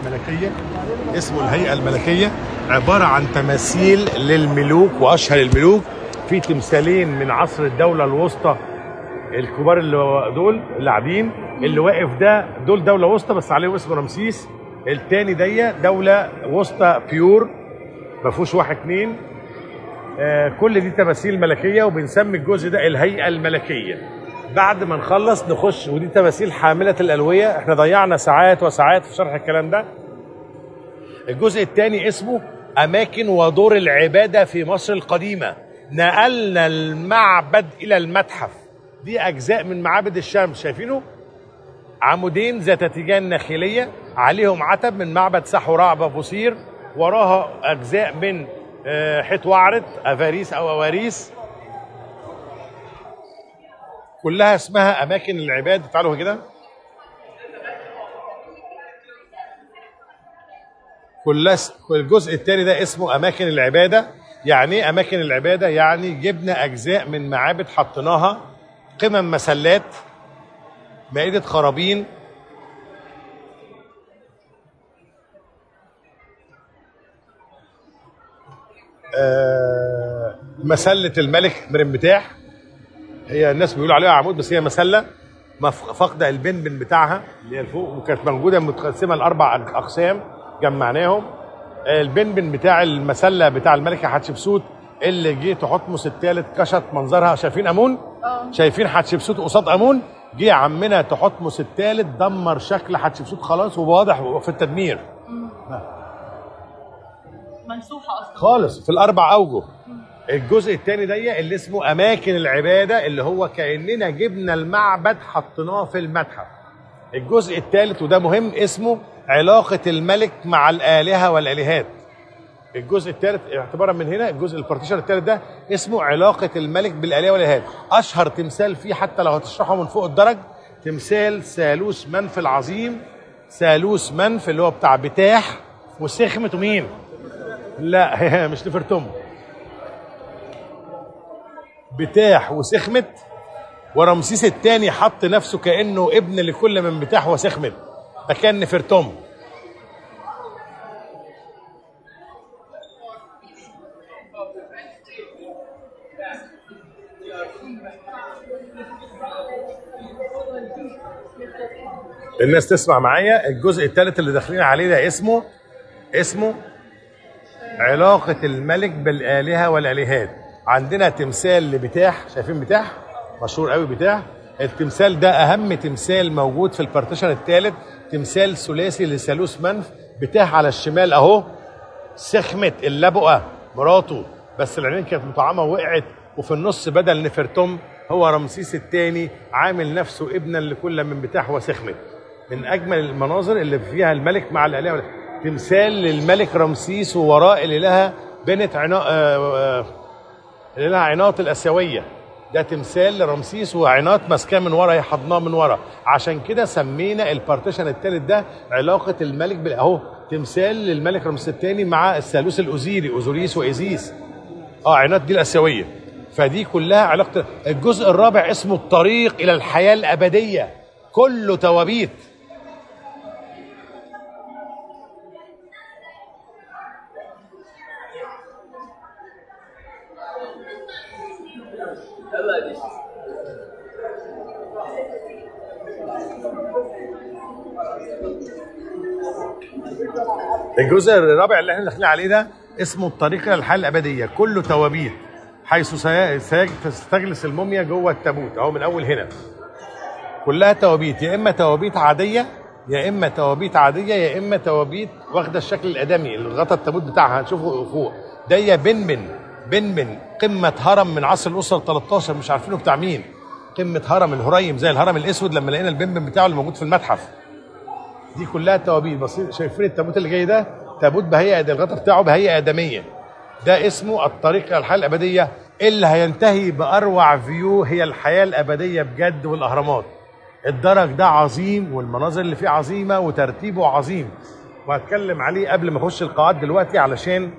الملكية. اسمه الهيئة الملكية عبارة عن تماثيل للملوك وأشهر الملوك. في تمثالين من عصر الدولة الوسطى. الكبار اللي دول قاعدين اللي واقف ده دول دولة وسطى بس عليهم اسم رمسيس. التاني دي دولة وسطى بيور. ما فيهوش واحد اتنين. آه كل دي تماثيل ملكية وبنسمي الجزء ده الهيئة الملكية. بعد ما نخلص نخش ودي تماثيل حاملة الألوية. إحنا ضيعنا ساعات وساعات في شرح الكلام ده. الجزء الثاني اسمه أماكن ودور العبادة في مصر القديمة. نقلنا المعبد إلى المتحف. دي أجزاء من معابد الشمس شايفينه؟ عمودين ذات تيجان ناخلية عليهم عتب من معبد سحوراء بابوسير وراها أجزاء من آه، حيط وعرت أفاريس أو أواريس. كلها اسمها أماكن العباد. تعالوا كده. كلها الجزء الثاني ده اسمه أماكن العبادة. يعني إيه أماكن العبادة؟ يعني جبنا أجزاء من معابد حطيناها. قمم مسلات. مائدة خرابين. آه مسلة الملك مرمبتاح هي الناس بيقولوا عليها عمود بس هي مسلة. فاقده البنبن بتاعها اللي هي فوق وكانت موجودة متقسمة لأربع أقسام جمعناهم. البنبن بتاع المسلة بتاع الملكة حتشبسوت اللي جه تحتمس الثالث كشط منظرها شايفين أمون؟ شايفين حتشبسوت قصاد أمون؟ جه عمنا تحتمس الثالث دمر شكل حتشبسوت خلاص وواضح في التدمير. منسوحة أصلا. خالص في الأربع أوجه. الجزء الثاني ده اللي اسمه أماكن العبادة اللي هو كأننا جبنا المعبد حطيناه في المتحف. الجزء الثالث وده مهم اسمه علاقة الملك مع الآلهة والآلهات. الجزء الثالث اعتبارا من هنا الجزء البارتيشن الثالث ده اسمه علاقة الملك بالآلهة والآلهات. أشهر تمثال فيه حتى لو هتشرحه من فوق الدرج تمثال ثالوث منف العظيم ثالوث منف اللي هو بتاع بتاح وسخمة ومين؟ لا مش نفرتم بتاح وسخمت ورمسيس الثاني حط نفسه كأنه ابن لكل من بتاح وسخمت فكان نفرتم الناس تسمع معايا؟ الجزء الثالث اللي داخلين عليه ده اسمه اسمه علاقة الملك بالآلهة والآلهات. عندنا تمثال لبتاح شايفين بتاح؟ مشهور قوي بتاح. التمثال ده أهم تمثال موجود في البارتيشن الثالث تمثال ثلاثي لثالوث منف. بتاح على الشمال أهو. سخمت اللبؤة مراته بس العينين كانت مطعمة وقعت وفي النص بدل نفرتم هو رمسيس الثاني عامل نفسه ابنا لكل من بتاح وسخمت من أجمل المناظر اللي فيها الملك مع الالهه. تمثال للملك رمسيس ووراء الالهه بنت عنا... آه، آه، الالهه عناط الآسيوية. ده تمثال لرمسيس وعناط ماسكاه من ورا هي حضناه من ورا. عشان كده سمينا ال partition الثالث ده علاقة الملك بال أهو تمثال للملك رمسيس الثاني مع الثالوث الاوزيري اوزوريس وإيزيس. آه عناط دي الآسيوية. فدي كلها علاقة الجزء الرابع اسمه الطريق إلى الحياة الأبدية. كله توابيت. الجزء الرابع اللي إحنا داخلين عليه ده اسمه الطريق إلى الحياة الأبدية. كله توابيت حيث تستجلس الموميا جوه التابوت. أهو من أول هنا. كلها توابيت. يا إما توابيت عادية يا إما توابيت عادية يا إما توابيت واخدة الشكل الآدمي اللي غطى التابوت بتاعها. هنشوفه فوق. ده بنبن بنبن قمة هرم من عصر الأسرة ال 13 مش عارفينه بتاع مين. قمة هرم الهريم زي الهرم الأسود لما لقينا البنبن بتاعه اللي موجود في المتحف. دي كلها توابيت. بس شايفين التابوت اللي جاي ده؟ تابوت بهيئة الغطا بتاعه بهيئة ادميه ده اسمه الطريق إلى الحياة الأبدية اللي هينتهي بأروع view هي الحياة الأبدية بجد والأهرامات. الدرج ده عظيم والمناظر اللي فيه عظيمة وترتيبه عظيم. وهتكلم عليه قبل ما أخش القاعات دلوقتي علشان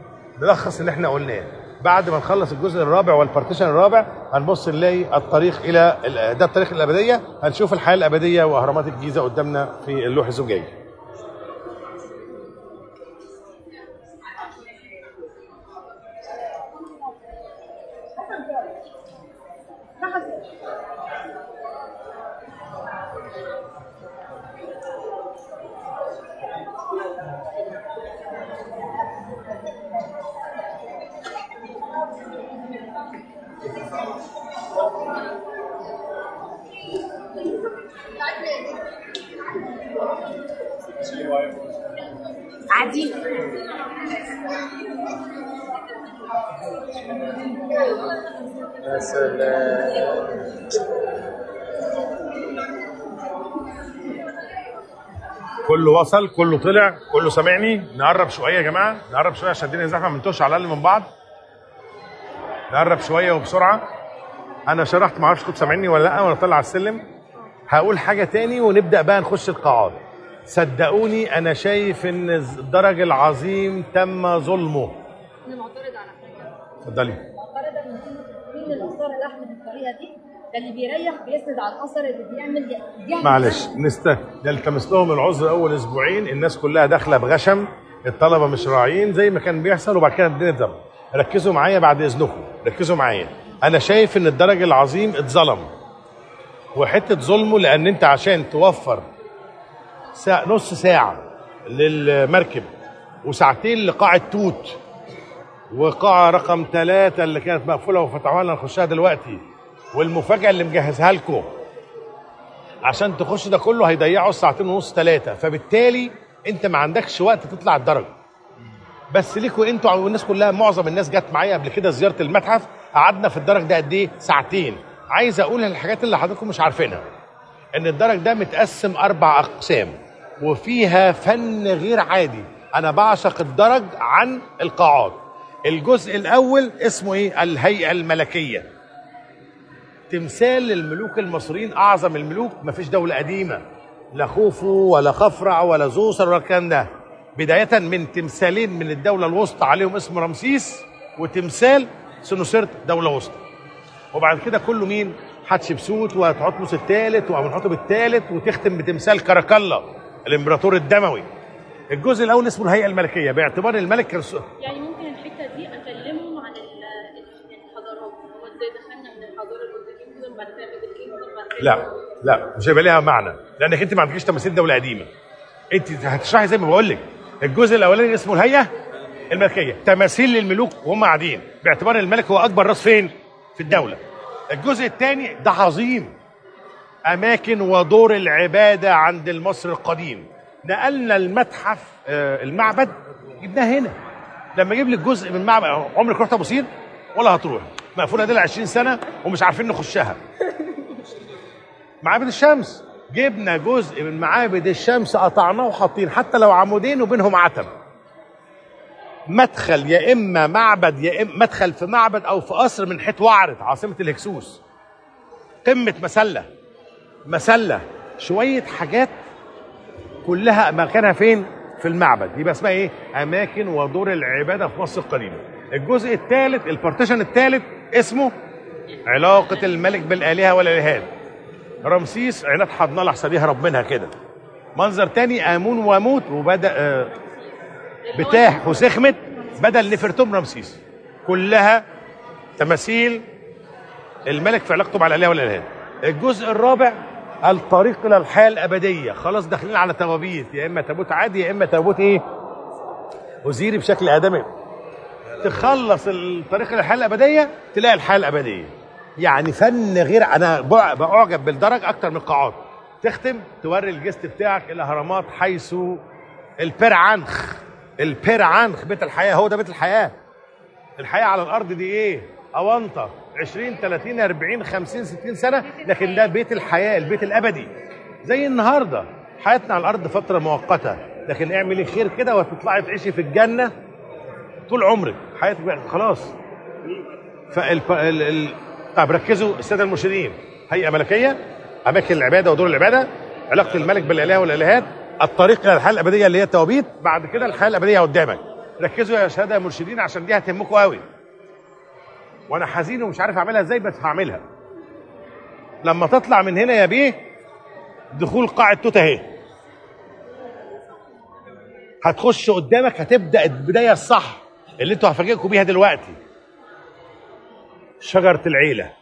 نلخص اللي إحنا قلناه. بعد ما نخلص الجزء الرابع وال partition الرابع هنبص نلاقي الطريق إلى ال- ده الطريق الأبدية هنشوف الحياة الأبدية وأهرامات الجيزة قدامنا في اللوح الزجاجي. سلام كله وصل كله طلع كله سامعني؟ نقرب شوية يا جماعة نقرب شوية عشان الدنيا زحمة ما على الأقل من بعض. نقرب شوية وبسرعة. أنا شرحت ما أعرفش كنت سامعني ولا لأ وأنا طالع على السلم. هقول حاجة تاني ونبدأ بقى نخش القاعات صدقوني أنا شايف إن الدرج العظيم تم ظلمه. أنا معترض على حاجة. اتفضلي. معترضه إن مين الاثار اللحم بالطريقة دي؟ ده اللي بيريح بيسند على الأثر اللي بيعمل دي معلش نست نلتمس لهم العذر أول أسبوعين الناس كلها داخلة بغشم الطلبة مش راعيين زي ما كان بيحصل وبعد كده الدنيا اتظبط ركزوا معايا بعد إذنكم. ركزوا معايا. أنا شايف إن الدرج العظيم اتظلم. وحتة ظلمه لأن أنت عشان توفر ساعة نص ساعة للمركب. وساعتين لقاعه توت وقاعه رقم ثلاثة اللي كانت مقفولة وفتحوها لنا نخشها دلوقتي. والمفاجأة اللي مجهزها لكم. عشان تخش ده كله هيضيعوا ساعتين ونص ثلاثة فبالتالي انت ما عندكش وقت تطلع الدرجه بس ليكوا أنتوا والناس كلها معظم الناس جت معايا قبل كده زيارة المتحف. قعدنا في الدرج ده قد إيه؟ ساعتين. عايز أقول الحاجات اللي حضراتكم مش عارفينها. إن الدرج ده متقسم أربع أقسام وفيها فن غير عادي. أنا بعشق الدرج عن القاعات. الجزء الأول اسمه إيه؟ الهيئة الملكية. تمثال الملوك المصريين أعظم الملوك ما فيش دولة قديمة. لا خوفو ولا خفرع ولا زوسر ولا الكلام ده. بداية من تمثالين من الدولة الوسطى عليهم اسم رمسيس وتمثال سنوسرت دولة وسطى. وبعد كده كله مين؟ حتشبسوت وتحتمس الثالث وامنحتب الثالث وتختم بتمثال كراكلا الامبراطور الدموي. الجزء الأول اسمه الهيئة الملكية باعتبار الملك يعني ممكن الحتة دي اكلمهم عن ال- الحضارات هو إزاي دخلنا من الحضارة kingdom بعد كده لا لا مش هيبقى ليها معنى لأنك أنت ما عندكيش تماثيل دولة قديمة. أنت هتشرحي زي ما بقول لك. الجزء الأولاني اسمه الهيئة الملكية. تماثيل للملوك وهم قاعدين. باعتبار الملك هو أكبر راس فين؟ في الدولة. الجزء الثاني ده عظيم. أماكن ودور العبادة عند المصري القديم. نقلنا المتحف آه، المعبد جبناه هنا. لما أجيب لك جزء من معبد عمرك رحت أبو سير؟ ولا هتروح. مقفولة دي 20 سنة ومش عارفين نخشها. معابد الشمس. جبنا جزء من معابد الشمس قطعناه وحاطين. حتى لو عمودين وبينهم عتب. مدخل يا إما معبد يا إما مدخل في معبد أو في قصر من حيث وعرت عاصمة الهكسوس. قمة مسلة. مسلة. شوية حاجات كلها مكانها فين؟ في المعبد. يبقى اسمها إيه؟ أماكن ودور العبادة في مصر القديمة. الجزء الثالث البارتيشن الثالث اسمه علاقة الملك بالآلهة والالهات رمسيس عينات حضناه لحسن يهرب منها كده. منظر تاني آمون واموت وبدأ بتاح وسخمت بدل نفرتوم رمسيس. كلها تماثيل الملك في علاقته مع الآلهة والآلهات. الجزء الرابع الطريق إلى الحياة الأبدية. خلاص داخلين على توابيت يا إما تابوت عادي يا إما تابوت إيه؟ وزيري بشكل آدمي. تخلص الطريق إلى الحياة الأبدية تلاقي الحياة الأبدية. يعني فن غير أنا بع- بعجب بالدرج أكتر من القاعات. تختم توري الجست بتاعك الاهرامات حيث البرعنخ البرعنخ بيت الحياة هو ده بيت الحياة. الحياة على الأرض دي إيه؟ اونطه 20 30 40 50 60 سنة لكن ده بيت الحياة البيت الأبدي. زي النهارده. حياتنا على الأرض فترة مؤقتة. لكن اعملي خير كده وتطلعي تعيشي في الجنة طول عمرك. حياتك خلاص. فال ال... ال... طب ركزوا الساده المرشدين. هيئة ملكية أماكن العبادة ودور العبادة علاقة الملك بالالهه والإلهات الطريق إلى الحياة الأبدية اللي هي التوابيت بعد كده الحياة الأبدية قدامك. ركزوا يا ساده مرشدين عشان دي هتهمكم قوي. وأنا حزين ومش عارف أعملها إزاي بس هعملها. لما تطلع من هنا يا بيه دخول قاعة توت أهي. هتخش قدامك هتبدأ البداية الصح اللي أنتوا هفاجئكم بيها دلوقتي. شجرة العيلة.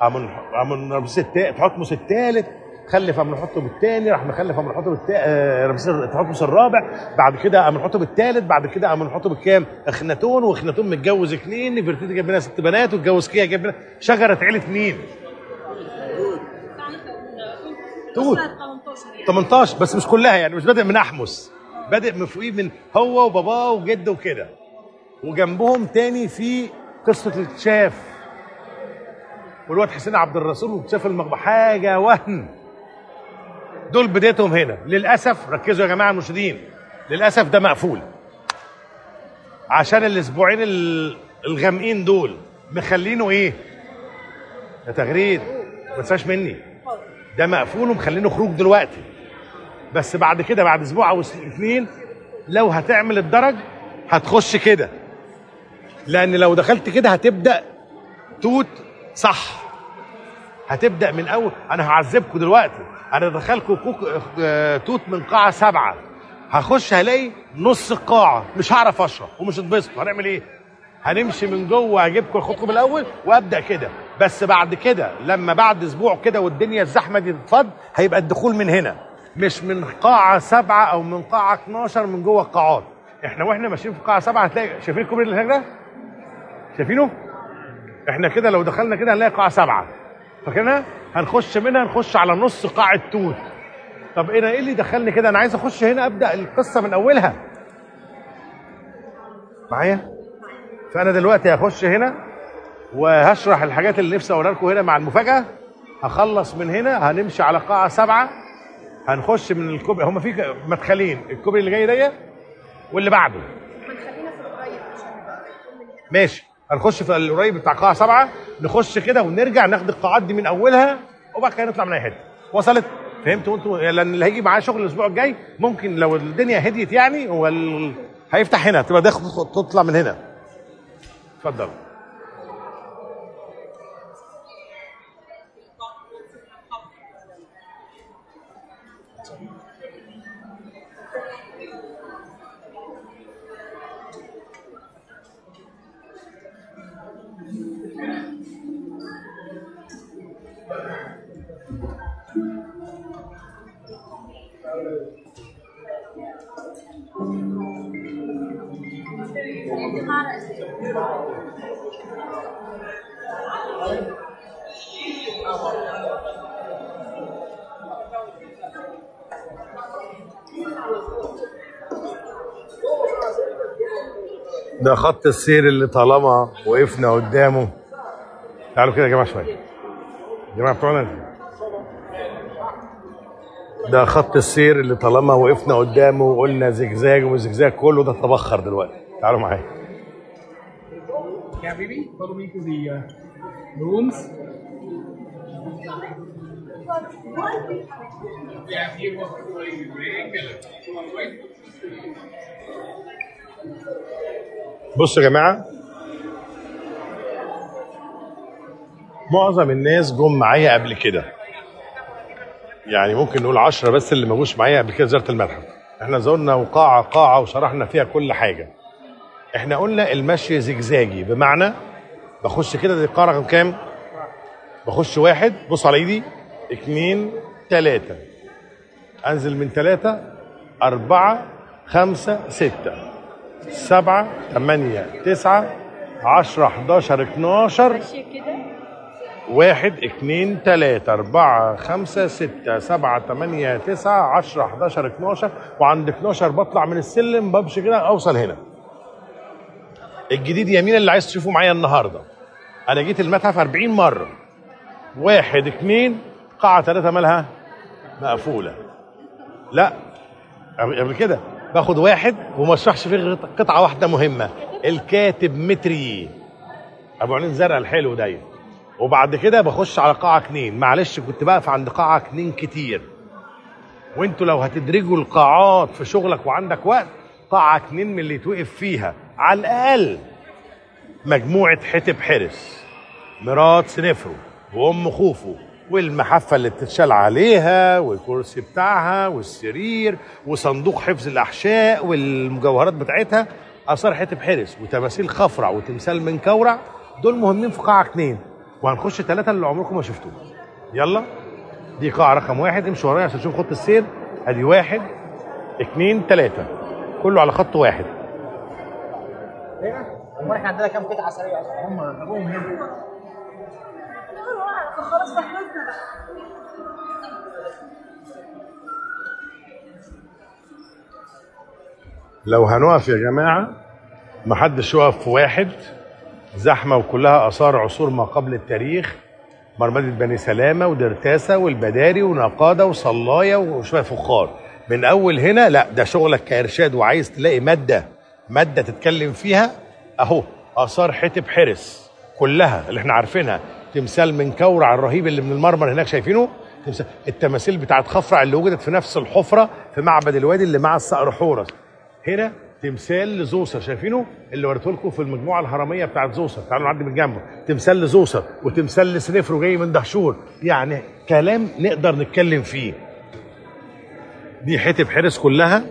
قاموا رمسيس التالت تحطمس التالت. خلف قام نحطه بالتاني راح مخلف قام نحطه بالتاني رمسيس تحطمس الرابع بعد كده قام نحطه بالتالت بعد كده قام نحطه بالكام؟ اخناتون واخناتون متجوز اثنين نفرتيتي جاب لنا ست بنات واتجوز كيا جاب لنا شجرة عيلة مين؟ توت. 18 يعني 18 بس مش كلها يعني مش بادئ من أحمس بادئ من فوقيه من هو وباباه وجده وكده وجنبهم تاني في قصة الاكتشاف والواد حسين عبد الرسول واكتشاف المغبى حاجة وهم دول بدايتهم هنا. للأسف ركزوا يا جماعة المرشدين للأسف ده مقفول. عشان الأسبوعين ال- الغامقين دول مخلينه إيه؟ ده تغريد. ما تنساش مني. ده مقفول ومخلينه خروج دلوقتي. بس بعد كده بعد أسبوع أو اثنين لو هتعمل الدرج هتخش كده. لأن لو دخلت كده هتبدأ توت صح. هتبدأ من أول. أنا هعذبكم دلوقتي. أنا دخلكم كوك آه، توت من قاعة سبعة. هخش هلاقي نص القاعه مش هعرف اشرح ومش هتبسطوا. هنعمل إيه؟ هنمشي من جوه هجيبكم اخدكم الأول وأبدأ كده. بس بعد كده لما بعد أسبوع كده والدنيا الزحمة دي تتفض هيبقى الدخول من هنا. مش من قاعة سبعة أو من قاعة 12 من جوه القاعات. إحنا وإحنا ماشيين في قاعة سبعة هتلاقي شايفين الكوبري اللي هناك ده؟ شايفينه؟ إحنا كده لو دخلنا كده هنلاقي قاعة سبعة. فكده هنخش منها نخش على نص قاعة توت. طب إيه إيه اللي دخلني كده؟ أنا عايز اخش هنا ابدأ القصة من أولها. معايا؟ فأنا دلوقتي هخش هنا وهشرح الحاجات اللي نفسي اوريها لكم هنا مع المفاجأة. هخلص من هنا هنمشي على قاعة سبعة. هنخش من الكوبري هم في مدخلين الكوبري اللي جاي ده واللي بعده. خلينا في القريب عشان نبقى ماشي. هنخش في القريب بتاع قاعة سبعة. نخش كده ونرجع ناخد القاعات دي من أولها وبعد كده نطلع من أي حتة. وصلت؟ فهمتوا أنتوا لأن اللي هيجي معاه شغل الأسبوع الجاي ممكن لو الدنيا هديت يعني هو. هيفتح هنا تبقى داخل تطلع من هنا. اتفضل. ده خط السير اللي طالما وقفنا قدامه. تعالوا كده يا جماعة شوية. يا جماعة بتوعنا. ده خط السير اللي طالما وقفنا قدامه وقلنا زجزاج وزجزاج كله ده تبخر دلوقتي. تعالوا معايا. Yeah, baby, follow me to the uh, rooms. Yeah, here was بصوا يا جماعة معظم الناس جم معايا قبل كده. يعني ممكن نقول عشرة بس اللي ما جوش معايا قبل كده زيارة المتحف. إحنا زرنا وقاعة قاعة وشرحنا فيها كل حاجة. إحنا قلنا المشي زجزاجي. بمعنى بخش كده دي القاعه رقم كام؟ بخش واحد بص على ايدي اتنين تلاتة. انزل من تلاتة أربعة خمسة ستة. سبعة تمانية تسعة عشرة حداشر اتناشر. ماشيه كده. واحد اتنين تلاتة أربعة خمسة ستة سبعة تمانية تسعة عشرة حداشر اتناشر وعند اتناشر بطلع من السلم بمشي كده أوصل هنا. الجديد يمين اللي عايز تشوفه معايا النهاردة. أنا جيت المتحف 40 مرة. واحد اتنين قاعة ثلاثة مالها؟ مقفولة. لا. قبل كده باخد واحد وما اشرحش فيه قطعة واحدة مهمة. الكاتب متري. أبو عينين زرقاء الحلو ده. وبعد كده بخش على قاعة اتنين معلش كنت بقف عند قاعة اتنين كتير. وانتوا لو هتدرجوا القاعات في شغلك وعندك وقت قاعة اتنين من اللي توقف فيها. على الأقل مجموعة حتب حرس مرات سنفرو وأم خوفو والمحفة اللي بتتشال عليها والكرسي بتاعها والسرير وصندوق حفظ الأحشاء والمجوهرات بتاعتها آثار حتب حرس وتماثيل خفرع وتمثال من كورع دول مهمين في قاعة اتنين وهنخش ثلاثة اللي عمركم ما شفتوه. يلا. دي قاعة رقم واحد. امشي ورايا عشان تشوف خط السير. أدي واحد اتنين تلاتة. كله على خط واحد. أمال إحنا عندنا كام اثريه أصلا هم جابوهم هنا. لو هنقف يا جماعة محدش يقف في واحد. زحمة وكلها آثار عصور ما قبل التاريخ. مرمدة بني سلامة ودرتاسة والبداري ونقادة وصلاية وشوية فخار. من أول هنا لا ده شغلك كإرشاد وعايز تلاقي مادة مادة تتكلم فيها. أهو آثار حتب حرس كلها اللي إحنا عارفينها. تمثال من كورع الرهيب اللي من المرمر هناك شايفينه؟ تمثال التماثيل بتاعت خفرع اللي وجدت في نفس الحفرة في معبد الوادي اللي مع الصقر حورس. هنا تمثال لزوسر شايفينه؟ اللي وريته لكم في المجموعة الهرمية بتاعت زوسر تعالوا نعدي من جنبه. تمثال لزوسر وتمثال لسنفرو جاي من دهشور. يعني كلام نقدر نتكلم فيه. دي حتب حرس كلها.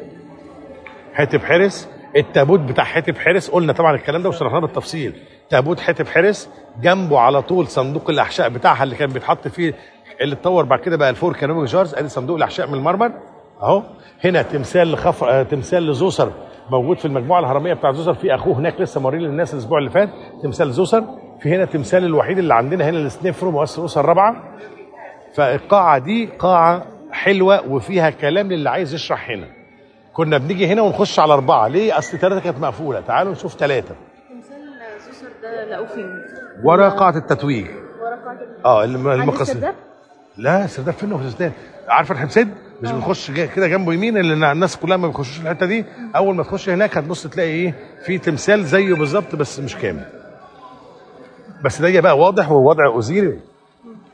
حتب حرس التابوت بتاع حتب حرس قلنا طبعا الكلام ده وشرحناه بالتفصيل. تابوت حتب حرس جنبه على طول صندوق الأحشاء بتاعها اللي كان بيتحط فيه اللي اتطور بعد كده بقى ال four canopic jars. أدي صندوق الأحشاء من المرمر. أهو. هنا تمثال لخف... آه، تمثال لزوسر موجود في المجموعة الهرمية بتاع زوسر في أخوه هناك لسه مورين للناس الأسبوع اللي فات. تمثال زوسر في هنا تمثال الوحيد اللي عندنا هنا لسنيفرو مؤسس اسره الرابعة. فالقاعة دي قاعة حلوة وفيها كلام للي عايز يشرح هنا. كنا بنيجي هنا ونخش على أربعة. ليه؟ أصل ثلاثة كانت مقفولة. تعالوا نشوف ثلاثة تمثال زوسر ده لقوه فين؟ ورا قاعة التتويج. ورا قاعة آه الم- عند المقاصد السرداب؟ لا السرداب فين في السرداب؟ عارفة الحمسد مش بنخش جا- كده جنبه يمين اللي الناس كلها ما بيخشوش الحتة دي. أول ما تخش هناك هتبص تلاقي إيه؟ في تمثال زيه بالظبط بس مش كامل. بس ده بقى واضح ووضع اوزيري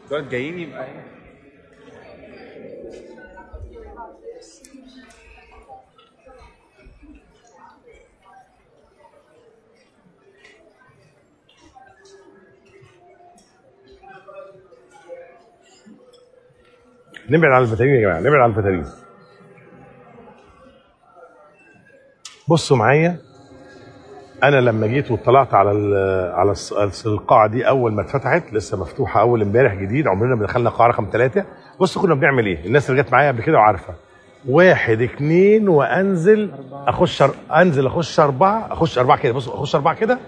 دول جايين يبقى نبعد عن الفترين يا جماعة نبعد عن الفترين بصوا معايا أنا لما جيت واطلعت على ال على القاعة دي أول ما اتفتحت لسه مفتوحة أول امبارح جديد عمرنا ما دخلنا قاعة رقم ثلاثة بصوا كنا بنعمل إيه؟ الناس اللي جت معايا قبل كده وعارفة. واحد اتنين وأنزل أخش أنزل أخش أربعة أخش أربعة كده بصوا أخش أربعة كده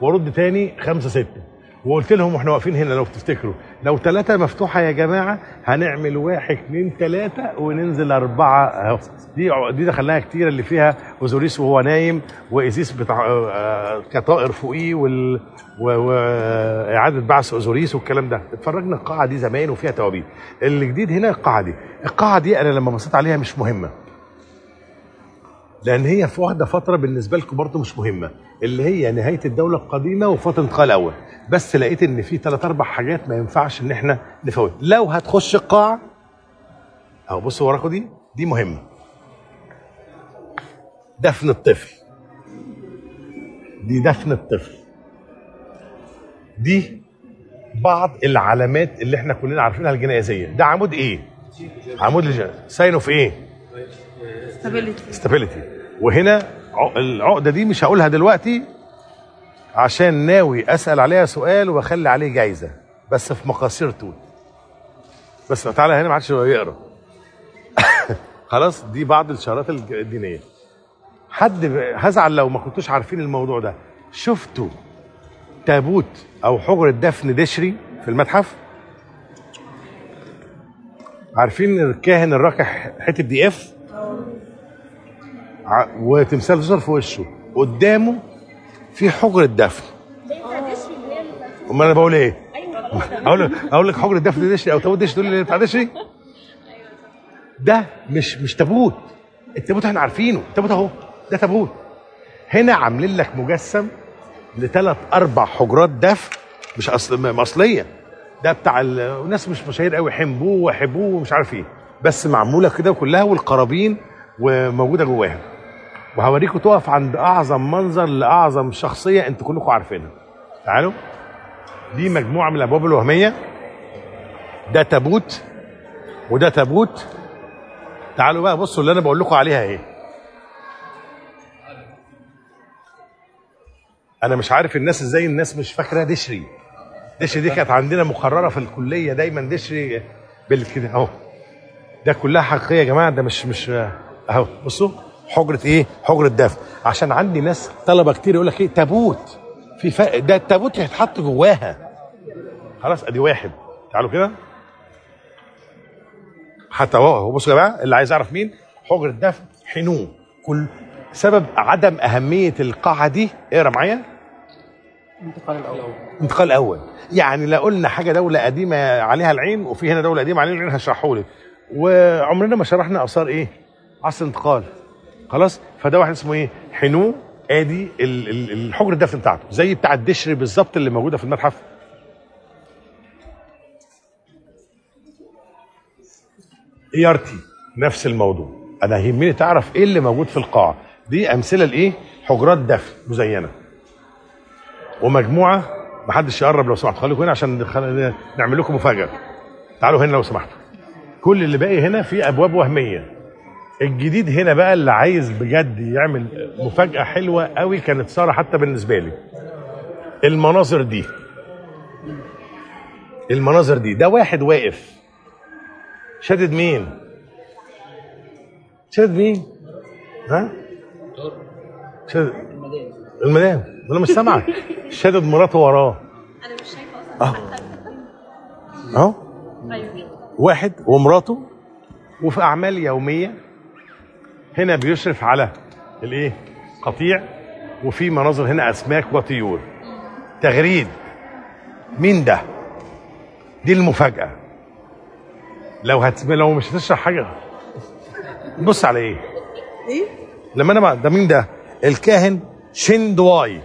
وأرد تاني خمسة ستة. وقلت لهم وإحنا واقفين هنا لو تفتكروا لو ثلاثة مفتوحة يا جماعة هنعمل واحد اتنين ثلاثة وننزل أربعة دي دي دخلناها كتير اللي فيها أوزوريس وهو نايم وإيزيس بتاع آه، كطائر فوقيه وال وإعادة بعث أوزوريس والكلام ده. اتفرجنا القاعة دي زمان وفيها توابيت. الجديد هنا القاعة دي. القاعة دي أنا لما بصيت عليها مش مهمة. لأن هي في واحدة فتره بالنسبة لكم برضه مش مهمه اللي هي نهايه الدولة القديمه وفتره انتقال الأول بس لقيت ان في ثلاث أربع حاجات ما ينفعش ان إحنا نفوت لو هتخش القاعه اهو بصوا وراكم دي دي مهمه. دفن الطفل. دي دفن الطفل. دي بعض العلامات اللي إحنا كلنا عارفينها الجنائزية. ده عمود إيه؟ عمود الج- sign of إيه؟ stability stability وهنا عق- العقدة دي مش هقولها دلوقتي عشان ناوي أسأل عليها سؤال وأخلي عليه جايزة بس في مقاصير طول. بس تعالى هنا ما عادش يقرا. خلاص دي بعض الشهادات الدينية. حد هزعل لو ما كنتوش عارفين الموضوع ده. شفتوا تابوت أو حجره دفن دشري في المتحف؟ عارفين الكاهن الراكح حتة دي إف؟ وتمثال زوسر في وشه. قدامه في حجره دفن امال أنا بقول إيه؟ أقول أقول لك حجره دفن دشري أو تابوت دشري تقول لي بتاع دشري ده مش مش تابوت. التابوت إحنا عارفينه. التابوت اهو. ده تابوت. هنا عاملين لك مجسم لثلاث أربع حجرات دفن مش اصل اصلية. ده بتاع ال- الناس مش مشاهير قوي حمبوه وحبوه ومش عارف إيه. بس معمولة كده كلها والقرابين وموجودة جواها. وهوريكم تقف عند أعظم منظر لأعظم شخصية أنتوا كلكم عارفينها. تعالوا. دي مجموعة من الأبواب الوهمية. ده تابوت. وده تابوت. تعالوا بقى بصوا اللي أنا بقول لكم عليها إيه. أنا مش عارف الناس إزاي الناس مش فاكرة دشري. دشري دي كانت عندنا مقررة في الكلية دايما دشري بالكده أهو. ده كلها حقيقية يا جماعة. ده مش مش أهو. بصوا. حجرة إيه؟ حجرة دفن. عشان عندي ناس طلبة كتير يقول لك إيه؟ تابوت. في فرق ده التابوت هيتحط جواها. خلاص أدي واحد. تعالوا كده. حتى هو بصوا يا جماعة اللي عايز يعرف مين؟ حجرة دفن حنون. كل سبب عدم أهمية القاعة دي. اقرأ معايا. الانتقال الأول. يعني لا قلنا حاجة دولة قديمة عليها العين وفي هنا دولة قديمة عليها العين هشرحه لك وعمرنا ما شرحنا آثار إيه؟ عصر الانتقال خلاص؟ فده واحد اسمه إيه؟ حنو. آدي ال- ال- الحجر الدفن بتاعته. زي بتاع الدشر بالظبط اللي موجودة في المتحف. ايارتي نفس الموضوع. أنا يهمني تعرف إيه اللي موجود في القاعة؟ دي أمثلة لإيه؟ حجرات دفن مزينة. ومجموعة محدش يقرب لو سمحت. خليكم هنا عشان نعمل لكم مفاجأة. تعالوا هنا لو سمحتوا كل اللي باقي هنا في أبواب وهمية. الجديد هنا بقى اللي عايز بجد يعمل مفاجأة حلوة قوي كانت سارة حتى بالنسبة لي. المناظر دي. المناظر دي. ده واحد واقف. شادد مين؟ شادد مين؟ ها؟ شادد المدام. أنا مش سامعك. شادد مراته وراه. أنا مش شايفة أصلا أهو. أيوه واحد ومراته. وفي أعمال يومية. هنا بيشرف على الايه؟ قطيع وفي مناظر هنا أسماك وطيور. تغريد. مين ده؟ دي المفاجأة. لو هت... لو مش هتشرح حاجة بص على إيه. إيه؟ لما أنا بقى ده مين ده؟ الكاهن شندواي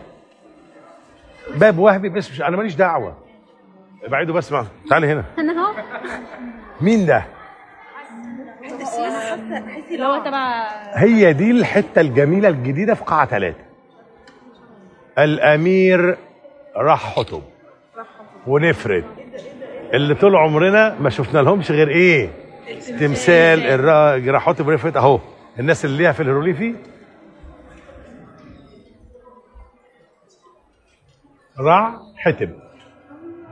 باب وهبي بس مش أنا ماليش دعوة. ابعدوا بس معه تعالي هنا. أنا أهو. مين ده؟ أنا حاسه حاسه اللي هو تبع هي دي الحتة الجميلة الجديدة في قاعة ثلاثة الأمير راح حطب. ونفرد. اللي طول عمرنا ما شفنا لهمش غير إيه؟ تمثال. راح حطب ونفرد. أهو. الناس اللي ليها في الهيروغليفي. راع حتب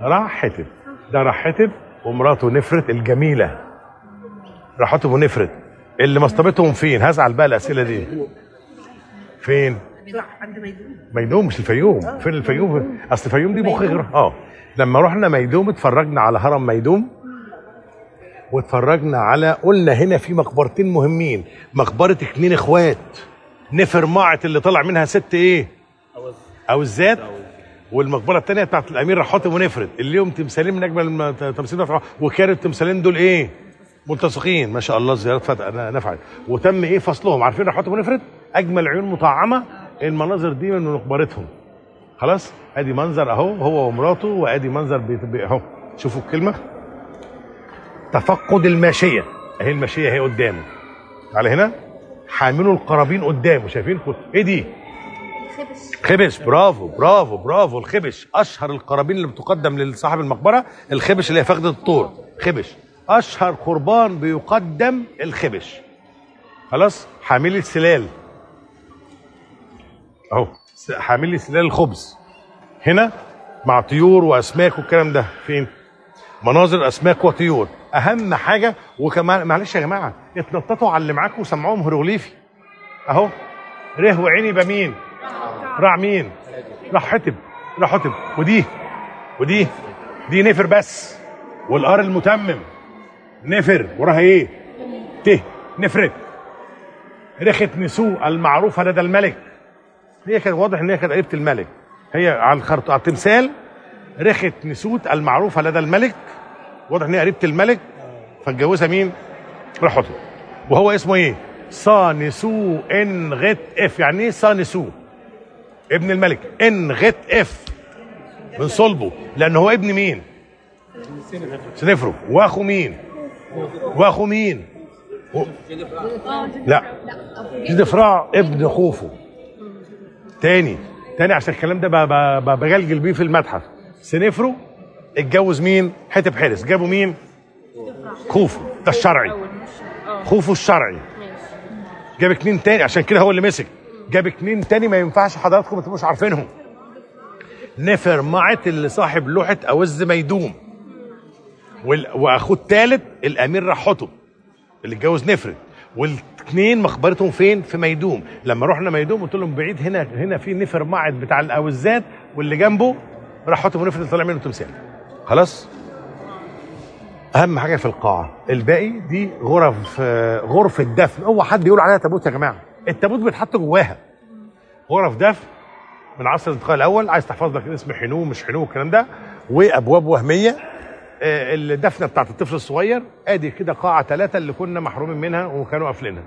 راع حتب ده راح حتب ومراته نفرت الجميلة. راح حتب ونفرت اللي مصطبتهم فين؟ هزعل بقى الأسئلة دي. فين؟ عند ميدون ميدوم مش الفيوم. فين الفيوم؟ أصل الفيوم دي مخ غير آه. لما رحنا ميدوم اتفرجنا على هرم ميدوم واتفرجنا على قلنا هنا في مقبرتين مهمين. مقبرة اتنين إخوات. نفر ماعت اللي طلع منها ست إيه؟ أو الذات. والمقبرة الثانية بتاعت الأمير رع حتب ونفرت اللي ليهم تمثالين من أجمل التماثيل بتاعت وكانوا التمثالين دول إيه؟ ملتصقين ما شاء الله الزيارات نفعت وتم إيه فصلهم؟ عارفين رحاتم ونفرد أجمل عيون مطعمة المناظر دي من مقبرتهم. خلاص؟ أدي منظر أهو هو ومراته وأدي منظر أهو. شوفوا الكلمة. تفقد الماشية. أهي الماشية أهي قدامه على هنا. حاملوا القرابين قدامه شايفين؟ إيه دي؟ خبش. برافو برافو برافو. الخبش. أشهر القرابين اللي بتقدم لصاحب المقبرة الخبش اللي هي فخده الطور. خبش. أشهر قربان بيقدم الخبش. خلاص؟ حاملي السلال أهو حاملي سلال الخبز. هنا مع طيور وأسماك والكلام ده. فين؟ مناظر أسماك وطيور. أهم حاجة وكمان معلش يا جماعة اتنططوا على اللي معاكم وسمعوهم هيروغليفي. أهو ره وعين يبقى مين؟ راح مين؟ راح حتب رع حتب. ودي ودي دي نفر بس والار المتمم. نفر. وراها إيه؟ ت. نفرت. رخت نسو المعروفة لدى الملك. هي كانت واضح إن هي كانت قريبه الملك. هي على الخرط على التمثال. رخت نسوت المعروفة لدى الملك. واضح إن هي قريبه الملك. فاتجوزها مين؟ رع حتب وهو اسمه إيه؟ صانسو إن غت إف. يعني إيه صانسو؟ ابن الملك. إن غت إف. من صلبه. لأن هو ابن مين؟ سنفرو. وأخو مين؟ واخو مين؟ لا. جدف رع ابن خوفو. تاني. تاني عشان الكلام ده بجلجل بيه في المتحف. سنفرو اتجوز مين؟ حتب حرس جابوا مين؟ خوفو. ده الشرعي. خوفو الشرعي. جاب اتنين تاني؟ عشان كده هو اللي مسك. جاب اتنين تاني؟ ما ينفعش حضراتكم ما تبقوش عارفينهم. نفر معت اللي صاحب لوحة أوز ميدوم. واخوه التالت الامير رحته اللي اتجوز نفرت والاثنين مقبرتهم فين؟ في ميدوم. لما رحنا ميدوم قلت لهم بعيد هنا هنا في نفر معد بتاع الاوزات واللي جنبه رحته ونفرت طلع منه تمثال. خلاص؟ أهم حاجة في القاعة. الباقي دي غرف آه، غرفه دفن هو حد يقول عليها تابوت يا جماعة؟ التابوت بيتحط جواها. غرف دفن من عصر الانتقال الأول عايز تحفظ لك اسم حنو مش حنو الكلام ده وأبواب وهمية. الدفنة بتاعت الطفل الصغير. آدي كده قاعة ثلاثة اللي كنا محرومين منها وكانوا قافلينها.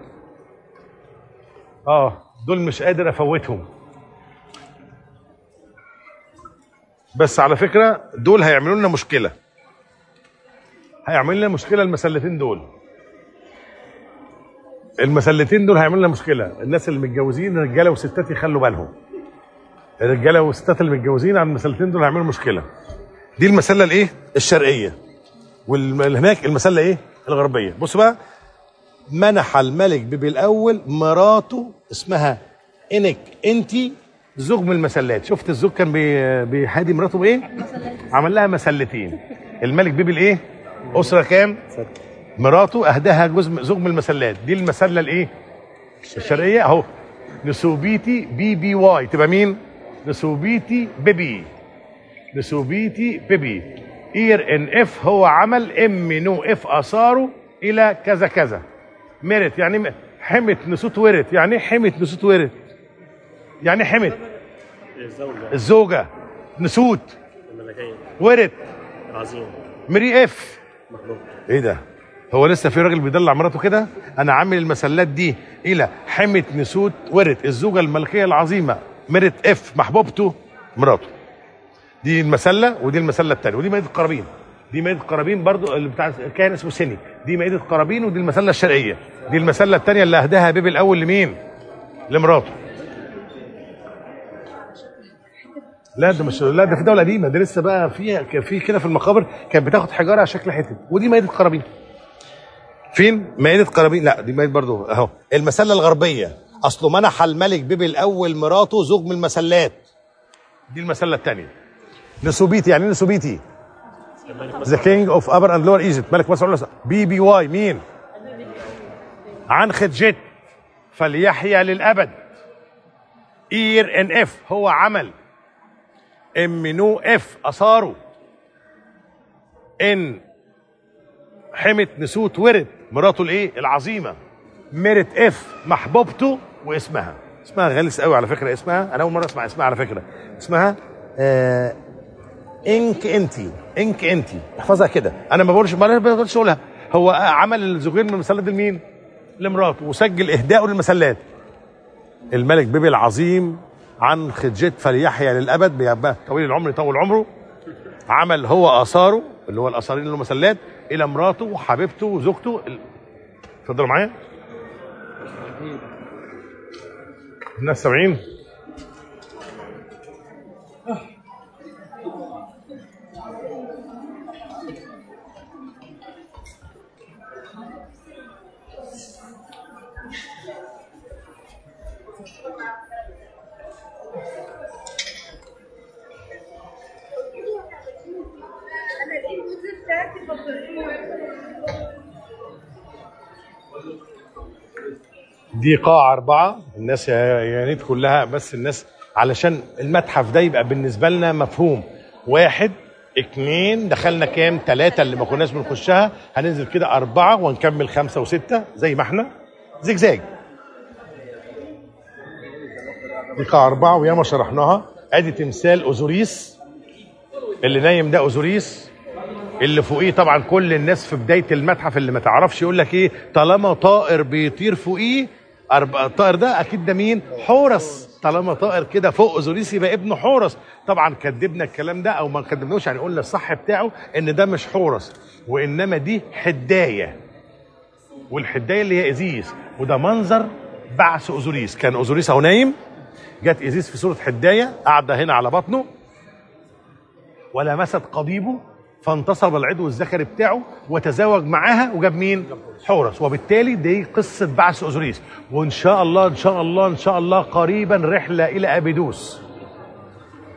آه دول مش قادر أفوتهم. بس على فكرة دول هيعملوا لنا مشكلة. هيعمل لنا مشكلة المسلتين دول. المسلتين دول هيعملوا لنا مشكلة. الناس اللي متجوزين رجاله وستات يخلوا بالهم. الرجالة والستات اللي متجوزين عن المسلتين دول هيعملوا مشكلة. دي المسلة الإيه؟ الشرقية. والهناك المسلة إيه؟ الغربية. بص بقى منح الملك بيبي الأول مراته اسمها إنك إنتي زوج من المسلات. شفت الزوج كان بي- بيحادي مراته بإيه؟ عمل لها مسلتين. الملك بيبي الإيه؟ أسرة كام؟ مراته أهداها جزء زوج من المسلات. دي المسلة الإيه؟ الشرقية. أهو. نسوبيتي بي بي واي. تبقى مين؟ نسوبيتي بيبي. نسوبيتي بيبي إير إن إف هو عمل إم نو إف آثاره إلى كذا كذا. مرت يعني م- حمت نسوت ورت يعني حمت نسوت ورت يعني حمت. الزوجة الزوجة. نسوت الملكية. ورت عظيم مري إف. مخلوق. إيه ده؟ هو لسه في راجل بيدلع مراته كده؟ أنا عامل المسلات دي إلى حمة نسوت ورت الزوجة الملكية العظيمة. مرت إف. محبوبته مراته. دي المسلة ودي المسلة الثانية ودي مائدة القرابين. دي مائدة القرابين برضو اللي بتاع كان اسمه سني دي مائدة القرابين ودي المسلة الشرقية. دي المسلة الثانية اللي أهداها بيبي الأول لمين؟ لمراته. لا ده مش لا ده في دولة قديمة ده لسه بقى كان في كده في المقابر كانت بتاخد حجارة على شكل حتت. ودي مائدة قرابين فين؟ مائدة قرابين لا دي مائدة برضو أهو. المسلة الغربية. اصله منح الملك بيبي الأول مراته زوج من المسلات. دي المسلة الثانية نسوبيتي يعني إيه نسوبيتي؟ the king of upper and lower Egypt ملك مصر والأسر. بي بي واي مين؟ عنخ جت فليحيا للأبد. اير ان اف هو عمل. ام نو اف أثاره. ان حمت نسوت ورت. مراته الإيه؟ العظيمة. مرت اف محبوبته واسمها. اسمها غلس قوي على فكرة اسمها. أنا أول مرة أسمع اسمها على فكرة. اسمها؟ آه إنك انتي إنك انتي احفظها كده. أنا ما بقولش ما بقولش أقولها. هو عمل الزوجين من المسلات لمين لمراته وسجل اهدائه للمسلات. الملك بيبي العظيم عن خدجت فليحيا للأبد بيبقى طويل العمر يطول عمره. عمل هو آثاره اللي هو الاثارين اللي مسلات إلى مراته وحبيبته وزوجته اتفضلوا معايا. الناس سامعين دي قاعة أربعة. الناس يا ريت كلها بس الناس علشان المتحف ده يبقى بالنسبة لنا مفهوم. واحد اتنين دخلنا كام؟ تلاتة اللي ما كناش بنخشها. هننزل كده أربعة ونكمل خمسة وستة زي ما إحنا. زجزاج دي قاعة أربعة وياما شرحناها. أدي تمثال أوزوريس. اللي نايم ده أوزوريس. اللي فوقيه طبعا كل الناس في بداية المتحف اللي ما تعرفش يقول لك إيه طالما طائر بيطير فوقيه أرب- الطائر ده أكيد ده مين؟ حورس. طالما طائر كده فوق اوزوريس يبقى ابنه حورس. طبعا كدبنا الكلام ده أو ما كدبناش يعني قلنا الصح بتاعه إن ده مش حورس وإنما دي حداية. والحداية اللي هي ازيس وده منظر بعث اوزوريس كان اوزوريس أهو نايم جت ازيس في صورة حداية قاعدة هنا على بطنه ولمست قضيبه فانتصب العضو الذكري بتاعه وتزاوج معاها وجاب مين؟ حورس. وبالتالي دي قصة بعث أوزوريس. وإن شاء الله إن شاء الله إن شاء الله قريبا رحلة إلى أبيدوس.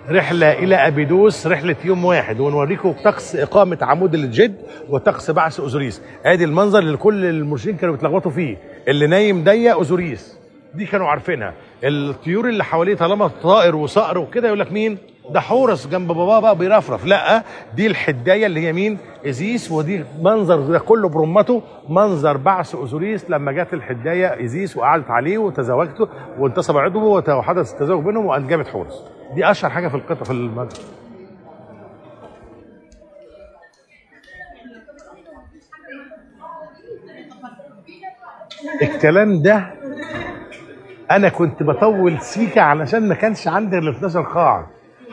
رحلة إلى أبيدوس رحلة يوم واحد. ونوريكم طقس إقامة عمود الجد وطقس بعث أوزوريس. آدي المنظر اللي كل المرشدين كانوا بيتلخبطوا فيه. اللي نايم ده أوزوريس. دي كانوا عارفينها. الطيور اللي حواليه طالما طائر وصقر وكده يقول لك مين؟ ده حورس جنب باباه بقى بيرفرف. لا دي الحداية اللي هي مين؟ إزيس ودي منظر ده كله برمته منظر بعث اوزوريس لما جت الحداية إزيس وقعدت عليه وتزوجته وانتصب عضوه وحدث التزاوج بينهم وانجبت حورس. دي أشهر حاجة في القطه في المنظر الكلام ده أنا كنت بطول سيكا علشان ما كانش عندي غير 12 قاعه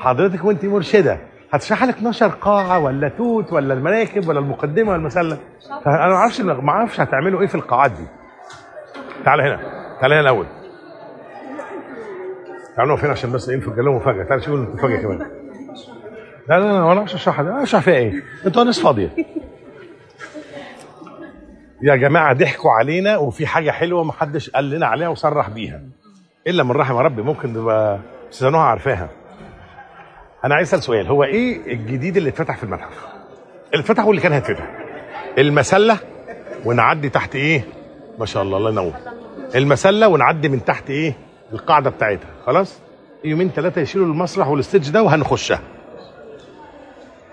حضرتك وانت مرشدة هتشرح لك 12 قاعة ولا توت ولا المراكب ولا المقدمة ولا المسلة؟ فانا ما أعرفش ما أعرفش هتعملوا إيه في القاعات دي. تعال هنا تعال هنا الأول. تعالوا فين عشان بس إيه نفجر مفاجأة. تعال شوفوا المفاجأة كمان. لا لا لا أنا ما أعرفش أشرحها. دي أشرح فيها إيه؟ أنتوا ناس فاضية. يا جماعة ضحكوا علينا وفي حاجة حلوة ما حدش قال لنا عليها وصرح بيها. إلا من رحم ربي ممكن تبقى أستاذ عارفاها. أنا عايز أسأل سؤال. هو إيه الجديد اللي اتفتح في المتحف؟ اللي اتفتح واللي كان هيتفتح. المسلة ونعدي تحت إيه؟ ما شاء الله الله ينور. المسلة ونعدي من تحت إيه؟ القاعدة بتاعتها. خلاص؟ يومين ثلاثة يشيلوا المسرح والستيج ده وهنخشها.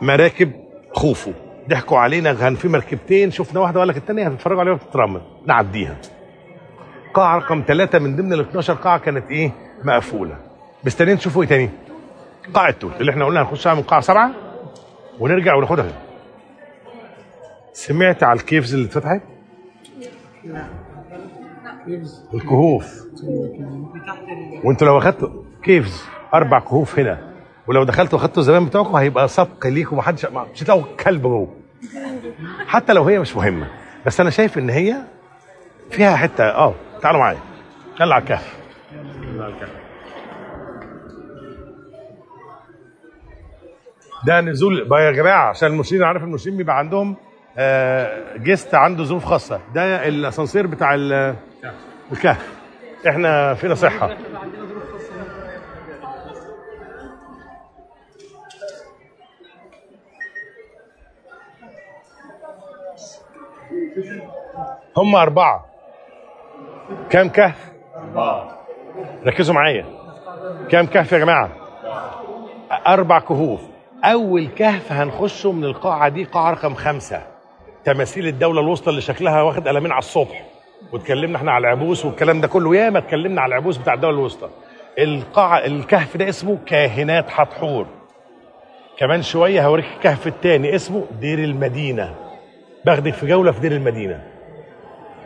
مراكب خوفو ضحكوا علينا كان في مركبتين شفنا واحدة ولا الثانية هتتفرجوا عليها وتترمم نعديها. قاعة رقم ثلاثة من ضمن ال 12 قاعة كانت إيه؟ مقفولة. مستنيين تشوفوا إيه تاني؟ قاعه توت اللي إحنا قلنا هنخشها من قاعة سبعة ونرجع وناخدها. سمعت على الكيفز اللي اتفتحت؟ الكهوف. وأنتوا لو أخدتوا كيفز أربع كهوف هنا. ولو دخلتوا وأخدتوا الزمان بتاعكم هيبقى سبق ليكم محدش مش هتلاقوا كلب جوه. حتى لو هي مش مهمة. بس أنا شايف إن هي فيها حتة آه تعالوا معايا. يلا على الكهف. ده نزول يا جماعة عشان المرشدين عارف المرشدين بيبقى عندهم آه جيست عنده ظروف خاصة. ده الأسانسير بتاع ال- الكهف. إحنا فينا صحه هم أربعة. كام كهف؟ ركزوا معايا. كام كهف يا جماعة؟ أربع كهوف. أول كهف هنخشه من القاعة دي قاعة رقم خمسة. تماثيل الدولة الوسطى اللي شكلها واخد قلمين على الصبح. واتكلمنا إحنا على العبوس والكلام ده كله. ياما اتكلمنا على العبوس بتاع الدولة الوسطى. القاعة الكهف ده اسمه كاهنات حتحور كمان شوية هوريك الكهف التاني اسمه دير المدينة. باخدك في جولة في دير المدينة.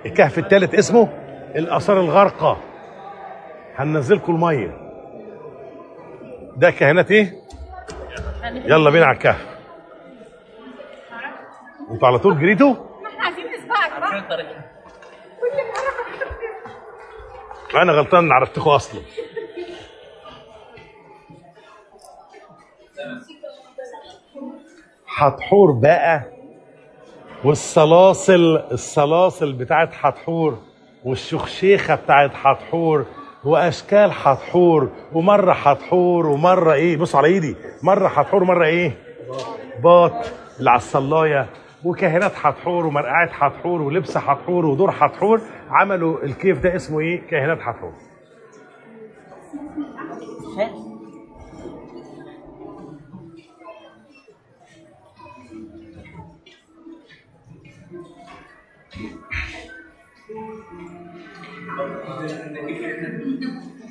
الكهف الثالث اسمه الآثار الغارقة. هننزلكم المية. ده كهنات إيه؟ يلا بينا على الكهف. أنتوا على طول جريتوا؟ أنا غلطان ان عرفتكم أصلا. حتحور بقى والصلاصل الصلاصل بتاعت حتحور والشخشيخه بتاعت حتحور وأشكال حتحور ومرة حتحور ومرة إيه؟ بصوا على إيدي. مرة حتحور ومره إيه؟ باط. اللي على الصلايه وكاهنات حتحور ومرقعات حتحور ولبس حتحور ودور حتحور عملوا الكيف ده اسمه إيه؟ كاهنات حتحور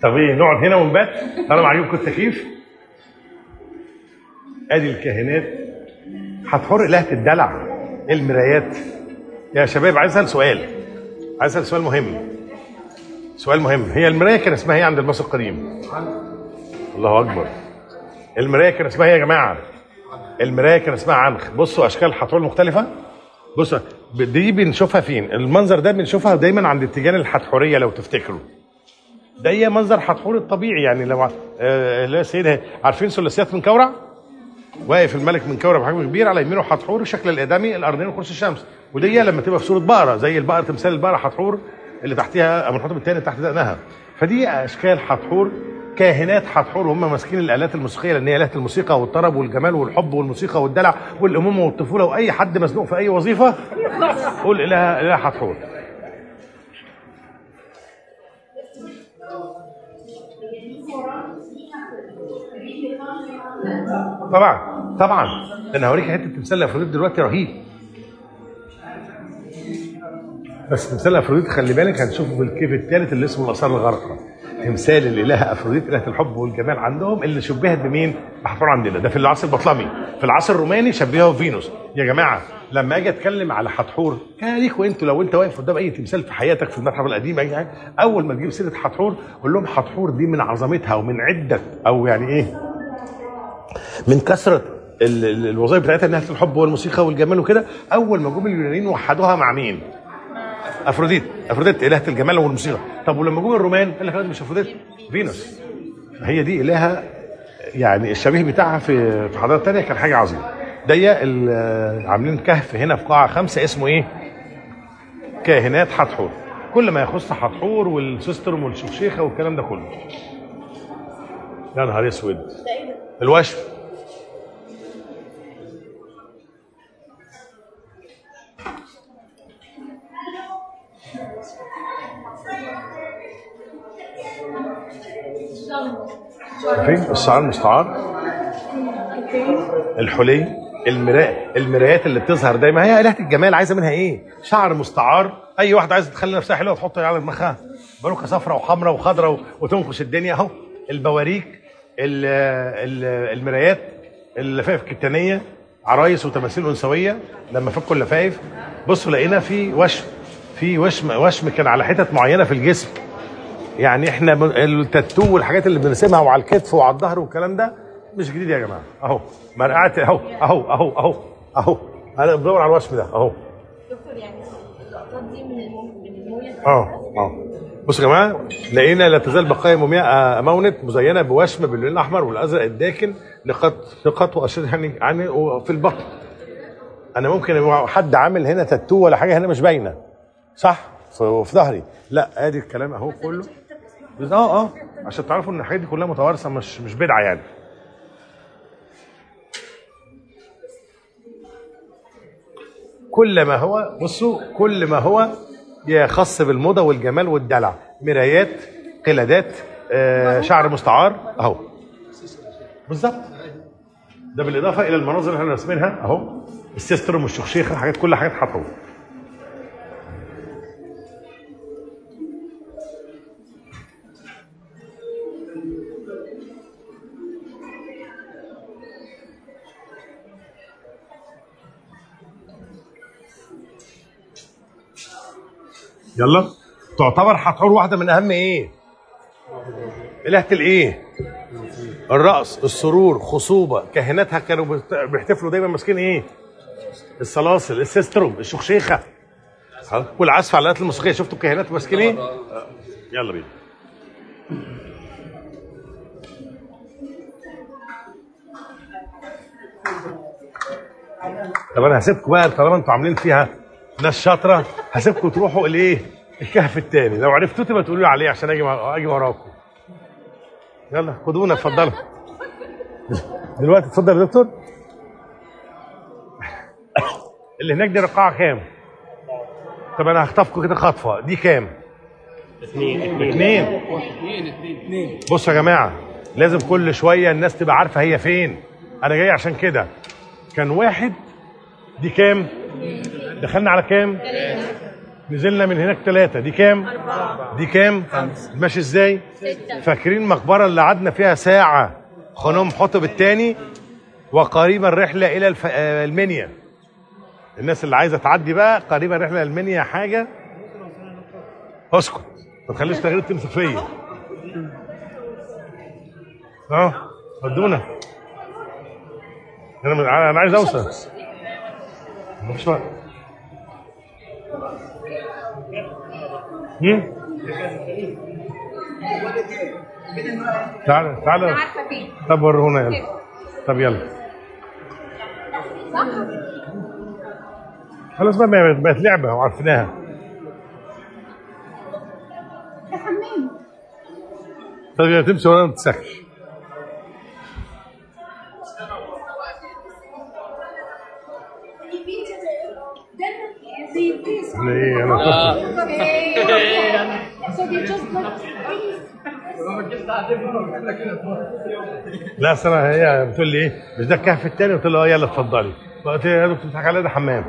طب إيه نقعد هنا ونبات؟ طالما عجبكم التكييف أدي الكاهنات. هتحر إلهة الدلع المرايات. يا شباب عايز أسأل سؤال. عايز أسأل سؤال مهم. سؤال مهم. هي المراية كان اسمها إيه عند المصري القديم؟ الله أكبر. المراية كان اسمها إيه يا جماعة؟ المراية كان اسمها عنخ. بصوا أشكال حتحور مختلفه بصوا دي بنشوفها فين؟ المنظر ده بنشوفها دايما عند التيجان الحتحوريه لو تفتكروا. ده هي منظر حتحور الطبيعي يعني لو آه، اللي هي السيده عارفين ثلاثيات من كورع واقف الملك من كورة بحجم كبير على يمينه حتحور الشكل الآدمي الارضين وكرسي الشمس. ودي لما تبقى في صورة بقرة زي البقرة تمثال البقرة حتحور اللي تحتها أبو الحطب الثاني تحت دقنها فدي أشكال حتحور كاهنات حتحور وهم ماسكين الآلات الموسيقية لأن هي آلات الموسيقى والطرب والجمال والحب والموسيقى والدلع والأمومة والطفولة وأي حد مزنوق في أي وظيفة قول اله اله حتحور طبعا طبعا. أنا هوريك حتة تمثال الافروديت دلوقتي رهيب. بس تمثال الافروديت خلي بالك هنشوفه في الكهف الثالث اللي اسمه الاثار الغارقه تمثال الالهه افروديت الهه الحب والجمال عندهم اللي شبهت بمين؟ بحتحور عندنا ده في العصر البطلمي في العصر الروماني شبهه بفينوس يا جماعة لما أجي أتكلم على حتحور كان ليكوا أنتوا لو أنت واقف قدام أي تمثال في حياتك في المتحف القديم أي حاجة أول ما تجيب سيرة حتحور قول لهم حتحور دي من عظمتها ومن عدة أو يعني إيه من كثرة ال- ال- الوظائف بتاعتها إنها الحب والموسيقى والجمال وكده أول ما جم اليونانيين وحدوها مع مين؟ أفروديت. أفروديت إلهة الجمال والموسيقى طب ولما جم الرومان قال لك مش أفروديت. فينوس. هي دي إلهة يعني الشبيه بتاعها في في حضارات تانية كان حاجة عظيمة. دي ال- عاملين كهف هنا في قاعة خمسة اسمه إيه؟ كاهنات حتحور كل ما يخص حتحور والسيسترم والشيخه والكلام ده كله. يا نهار أسود. الوشم. فين؟ الشعر المستعار. الحلي المراء المرايات اللي بتظهر دايما. هي آلهة الجمال عايزة منها إيه؟ شعر مستعار. أي واحدة عايزه تخلي نفسها حلوة تحط على دماغها باروكه صفراء وحمراء وخضراء وتنقش الدنيا. أهو. البواريك ال- ال- المرايات اللفائف الكتانية عرايس وتماثيل أنثوية. لما فكوا اللفائف بصوا لقينا في وشم في وشم وشم كان على حتت معينة في الجسم. يعني إحنا التاتو والحاجات اللي بنرسمها وعلى الكتف وعلى الظهر والكلام ده مش جديد يا جماعة. اهو مرقعه اهو اهو اهو اهو اهو. أنا بدور على الوشم ده اهو. دكتور يعني اللقطات دي من الم- من المويه آه آه. بصوا يا جماعة لقينا لا تزال بقايا مومياء آه، مونت مزينة بوشم باللون الأحمر والأزرق الداكن لقط لقط وأشد يعني يعني في البطن. أنا ممكن حد عامل هنا تاتو ولا حاجة هنا مش باينة صح؟ في في ظهري. لا آدي الكلام أهو كله. بس- آه آه عشان تعرفوا ان الحاجات دي كلها متوارثة مش مش بدعة يعني. كل ما هو بصوا كل ما هو يخص بالموضة والجمال والدلع. مرايات قلادات آه شعر مستعار اهو. بالظبط. ده بالإضافة إلى المناظر اللي إحنا راسمينها اهو. السيسترم والشخشيخه حاجات كل حاجات حطوها يلا. تعتبر حتحور واحدة من أهم إيه؟ إلهة الإيه؟ الرأس السرور خصوبة. كهنتها كانوا بيحتفلوا دايما ماسكين إيه؟ السلاسل السيستروم الشخشيخة ها؟ والعزف على الآلات الموسيقية. شفتوا الكهنات ماسكين إيه. يلا بينا. طب أنا هسيبكم بقى طالما أنتوا عاملين فيها ناس شاطره هسيبكم تروحوا الايه الكهف الثاني لو عرفتوا تبقى تقولوا لي عليه عشان أجي أجي وراكم. يلا خدونا اتفضلوا. دلوقتي اتفضل يا دكتور. اللي هناك دي القاعه كام؟ طب أنا هخطفكم كده خطفة. دي كام؟ اثنين اثنين بصوا يا جماعة لازم كل شوية الناس تبقى عارفة هي فين. أنا جاي عشان كده. كان واحد دي كام؟ دخلنا على كام؟ نزلنا من هناك ثلاثة دي كام؟ دي كام؟ ماشي إزاي؟ فاكرين المقبرة اللي قعدنا فيها ساعة خنوم حطب الثاني وقريبا الرحلة إلى الف... آه، المنيا الناس اللي عايزة تعدي بقى قريبا إلى المنيا حاجة؟ أسكت. ما تخليش تغيير تمسك فيا. آه ودونا. أنا أنا عايز أوصل. مفيش وقت. هم؟ تعال تعال. طب ورونا يلا. طب يلا. خلاص بقى بقت لعبة وعرفناها. طب يا تمشي ولا ما إحنا إيه أنا لا اصل هي بتقول لي إيه؟ مش ده الكهف التاني؟ قلت لها آه يلا اتفضلي. قلت لها يا دكتور بتضحك عليا ده حمام.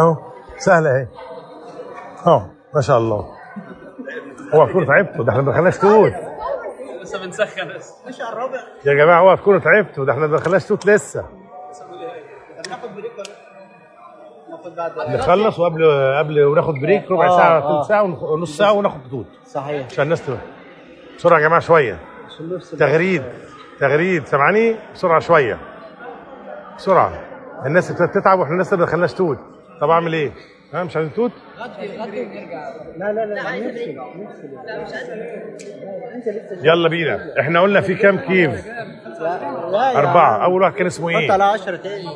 أهو سهلة اهي أهو ما شاء الله. هو تكونوا تعبتوا ده إحنا ما دخلناش توت. لسه بنسخن. بس يا جماعة اوعى تكونوا تعبتوا ده إحنا ما دخلناش توت لسه. نخلص وقبل قبل وناخد break ربع آه، ساعة آه. ثلث ساعة ونخ- ونص ساعة وناخد توت. صحيح. عشان الناس تبقى بسرعة يا جماعة شوية. تغريد تغريد سامعاني؟ بسرعة شوية. بسرعة. الناس بتتعب وإحنا لسه ما دخلناش توت. طب اعمل إيه؟ ها مش عايزين توت؟ لا لا لا نفصل نفصل يلا بينا. إحنا قلنا في كام كيف؟ لا لا أربعة. أول واحد كان اسمه حط إيه؟ على 10 تاني.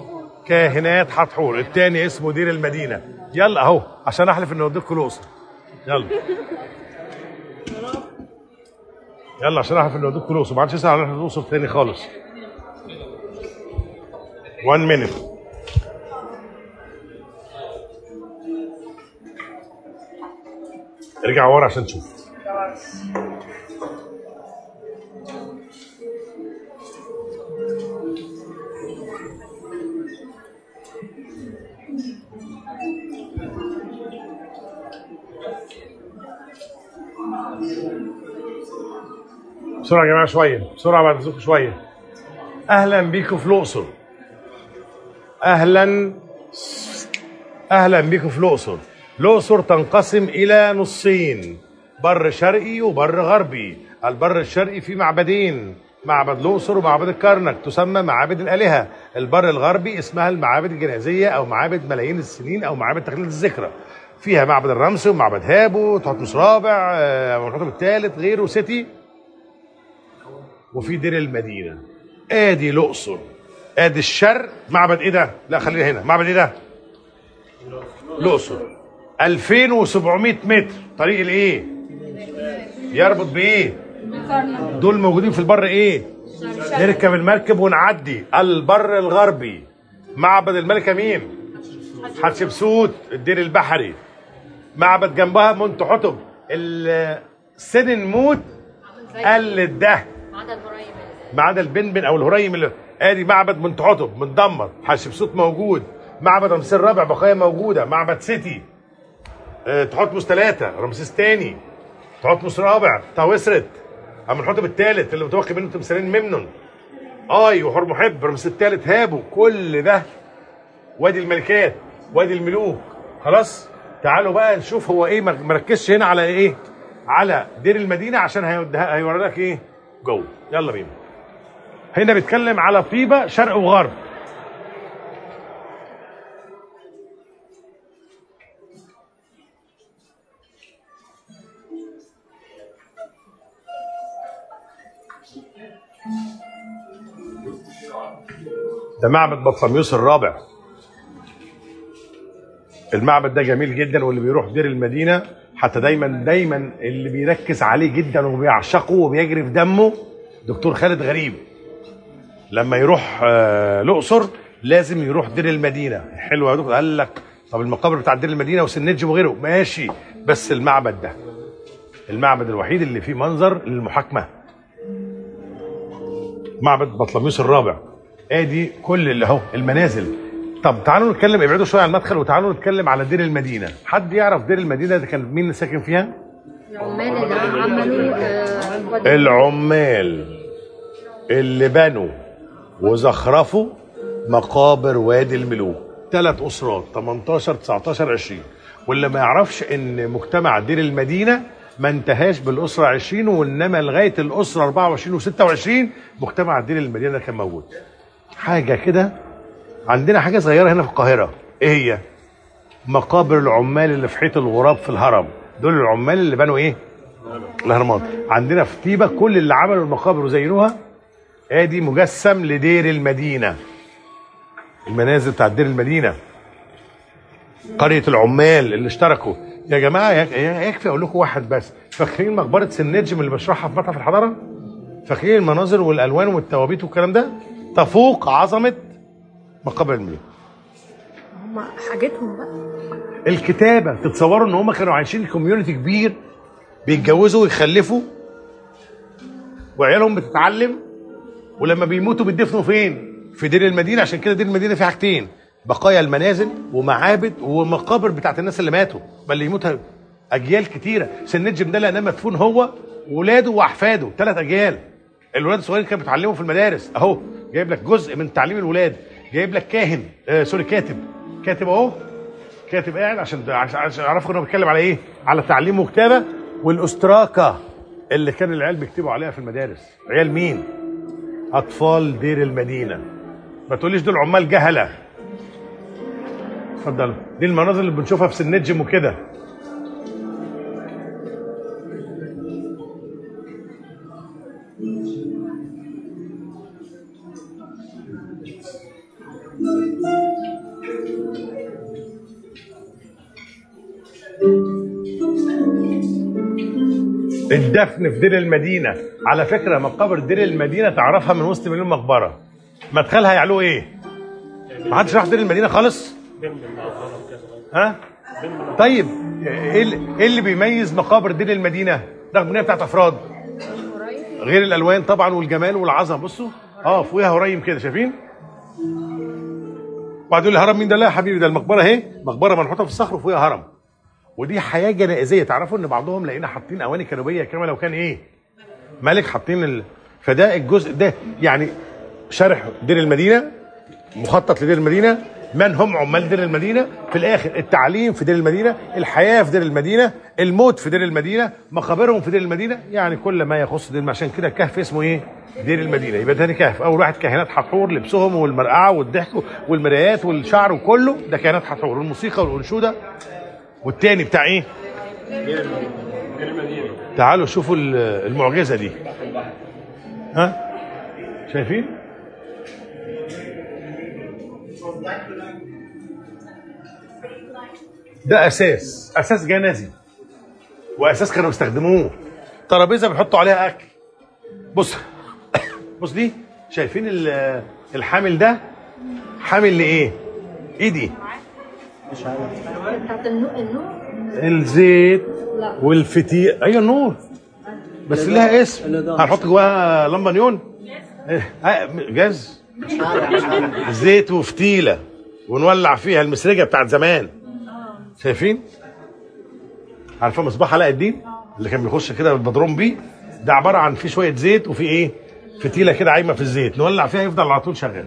كاهنات حتحور الثاني اسمه دير المدينة. يلا أهو عشان أحلف إن أوديكوا الأقصر. يلا. يلا عشان أحلف إن أوديكوا الأقصر. ما عادش يسأل عن الأقصر تاني خالص. 1 minute. ارجع ورا عشان تشوف. بسرعة يا جماعة شوية بسرعة بعد إذنكم شوية. أهلا بيكم في الأقصر. أهلا أهلا بيكم في الأقصر. الأقصر تنقسم إلى نصين بر شرقي وبر غربي. البر الشرقي فيه معبدين معبد الأقصر ومعبد الكرنك تسمى معابد الآلهة. البر الغربي اسمها المعابد الجنازية أو معابد ملايين السنين أو معابد تخليد الذكرى. فيها معبد الرمسي ومعبد هابو تحتمس رابع آه، والحطب الثالث غيره سيتي وفي دير المدينة. آدي الأقصر. آدي الشرق. معبد إيه ده؟ لا خلينا هنا. معبد إيه ده؟ الأقصر. 2700 متر. طريق الإيه؟ يربط بإيه؟ دول موجودين في البر إيه؟ نركب المركب ونعدي. البر الغربي. معبد الملكه مين؟ حتشبسوت الدير البحري. معبد جنبها منتحتب ال- سنن موت قلت ده. ما عدا البنبن أو الهريم اللي آدي معبد منتحتب متدمر. حتشبسوت موجود. معبد رمسيس الرابع بقايا موجودة. معبد سيتي. تحتمس ثلاثة رمسيس ثاني تحتمس رابع تاوسرت امنحتب الثالث اللي متوقع منه تمثالين ممنون. آي وحور محب رمسيس الثالث هابو. كل ده وادي الملكات وادي الملوك. خلاص؟ تعالوا بقى نشوف هو إيه مركزش هنا على إيه؟ على دير المدينة عشان هيوري لك إيه؟ جوه يلا بينا. هنا بيتكلم على طيبة شرق وغرب. ده معبد بطلميوس الرابع. المعبد ده جميل جدا واللي بيروح دير المدينة حتى دايما دايما اللي بيركز عليه جدا وبيعشقه وبيجري في دمه دكتور خالد غريب. لما يروح آه، الأقصر لازم يروح دير المدينة. حلو يا دكتور. قال لك طب المقابر بتاع دير المدينة وسنجم وغيره ماشي. بس المعبد ده المعبد الوحيد اللي فيه منظر للمحاكمة. معبد بطلميوس الرابع. ادي كل اللي اهو المنازل. طب تعالوا نتكلم ابعدوا شوية عن المدخل وتعالوا نتكلم على دير المدينة. حد يعرف دير المدينة ده كان مين اللي ساكن فيها؟ العمال اللي عملوا آه، العمال اللي بنوا وزخرفوا مقابر وادي الملوك. ثلاث أسرات 18 19 20 واللي ما يعرفش إن مجتمع دير المدينة ما انتهاش بالأسرة 20 وإنما لغاية الأسرة 24 و26 مجتمع الدين المدينة كان موجود. حاجة كده. عندنا حاجة صغيرة هنا في القاهرة. إيه هي؟ مقابر العمال اللي في حيط الغراب في الهرم. دول العمال اللي بنوا إيه؟ الأهرامات. عندنا في طيبة كل اللي عملوا المقابر وزينوها. ادي مجسم لدير المدينة. المنازل بتاعت دير المدينة. قرية العمال اللي اشتركوا. يا جماعة يك- يكفي أقول لكم واحد بس. فاكرين مقبرة سنجم اللي بشرحها في متحف الحضارة؟ فاكرين المناظر والألوان والتوابيت والكلام ده؟ تفوق عظمة مقابر المدينة هم حاجتهم بقى. الكتابة تتصوروا إن هم كانوا عايشين community كبير بيتجوزوا ويخلفوا وعيالهم بتتعلم ولما بيموتوا بيدفنوا فين؟ في دير المدينة عشان كده دير المدينة فيه حاجتين بقايا المنازل ومعابد ومقابر بتاعت الناس اللي ماتوا بل اللي يموتها أجيال كتيرة. سنجم ده لأنه مدفون هو وولاده وأحفاده ثلاث أجيال. الولاد الصغيرين كانوا بيتعلموا في المدارس أهو. جايب لك جزء من تعليم الولاد جايب لك كاهن آه سوري كاتب. كاتب اهو كاتب قاعد عشان عشان اعرفوا انه بيتكلم على إيه؟ على تعليم وكتابة. والأستراكة اللي كان العيال بيكتبوا عليها في المدارس. عيال مين؟ أطفال دير المدينة. ما تقوليش دول عمال جهلة. اتفضلوا دي المناظر اللي بنشوفها في سنجم وكده. الدفن في دير المدينة. على فكرة مقابر دير المدينة تعرفها من وسط مليون مقبرة. مدخلها يعلو إيه؟ ما حدش راح دير المدينة خالص؟ ها؟ طيب إيه اللي, إيه اللي بيميز مقابر دير المدينة؟ رغم ان هي بتاعت أفراد. غير الألوان طبعا والجمال والعظمه بصوا آه فوقها هريم كده شايفين؟ واحد يقول لي هرم مين ده؟ لا يا حبيبي ده المقبرة اهي. مقبرة منحوتة في الصخر وفوقها هرم. ودي حياة جنائزية. تعرفوا إن بعضهم لقينا حاطين أواني كانوبيه كما لو كان إيه؟ ملك حاطين ال... فده الجزء ده. يعني شرح دير المدينة مخطط لدير المدينة من هم عمال دير المدينة. في الآخر التعليم في دير المدينة الحياة في دير المدينة الموت في دير المدينة مقابرهم في دير المدينة. يعني كل ما يخص دير عشان كده الكهف اسمه إيه؟ دير المدينة. يبقى تاني كهف. أول واحد كاهنات حتحور لبسهم والمرقعة والضحك والمرايات والشعر وكله ده كاهنات حتحور والموسيقى والأنشودة والتاني بتاع إيه؟ تعالوا شوفوا ال- المعجزة دي. ها؟ شايفين؟ ده أساس أساس جنازي. وأساس كانوا بيستخدموه. ترابيزة بيحطوا عليها أكل. بص بص دي شايفين ال- الحامل ده؟ حامل لإيه؟ إيه دي بتاعت النور؟ الزيت. والفتيل أيوه النور. بس لها اسم. هنحط جواها لمبه نيون إيه، آه، جاز. زيت وفتيلة. ونولع فيها المسرجة بتاعت زمان. شايفين؟ عارفة مصباح علاء الدين؟ اللي كان بيخش كده بالبدروم بيه؟ ده عبارة عن فيه شوية زيت وفي إيه؟ فتيلة كده عايمة في الزيت. نولع فيها يفضل على طول شغال.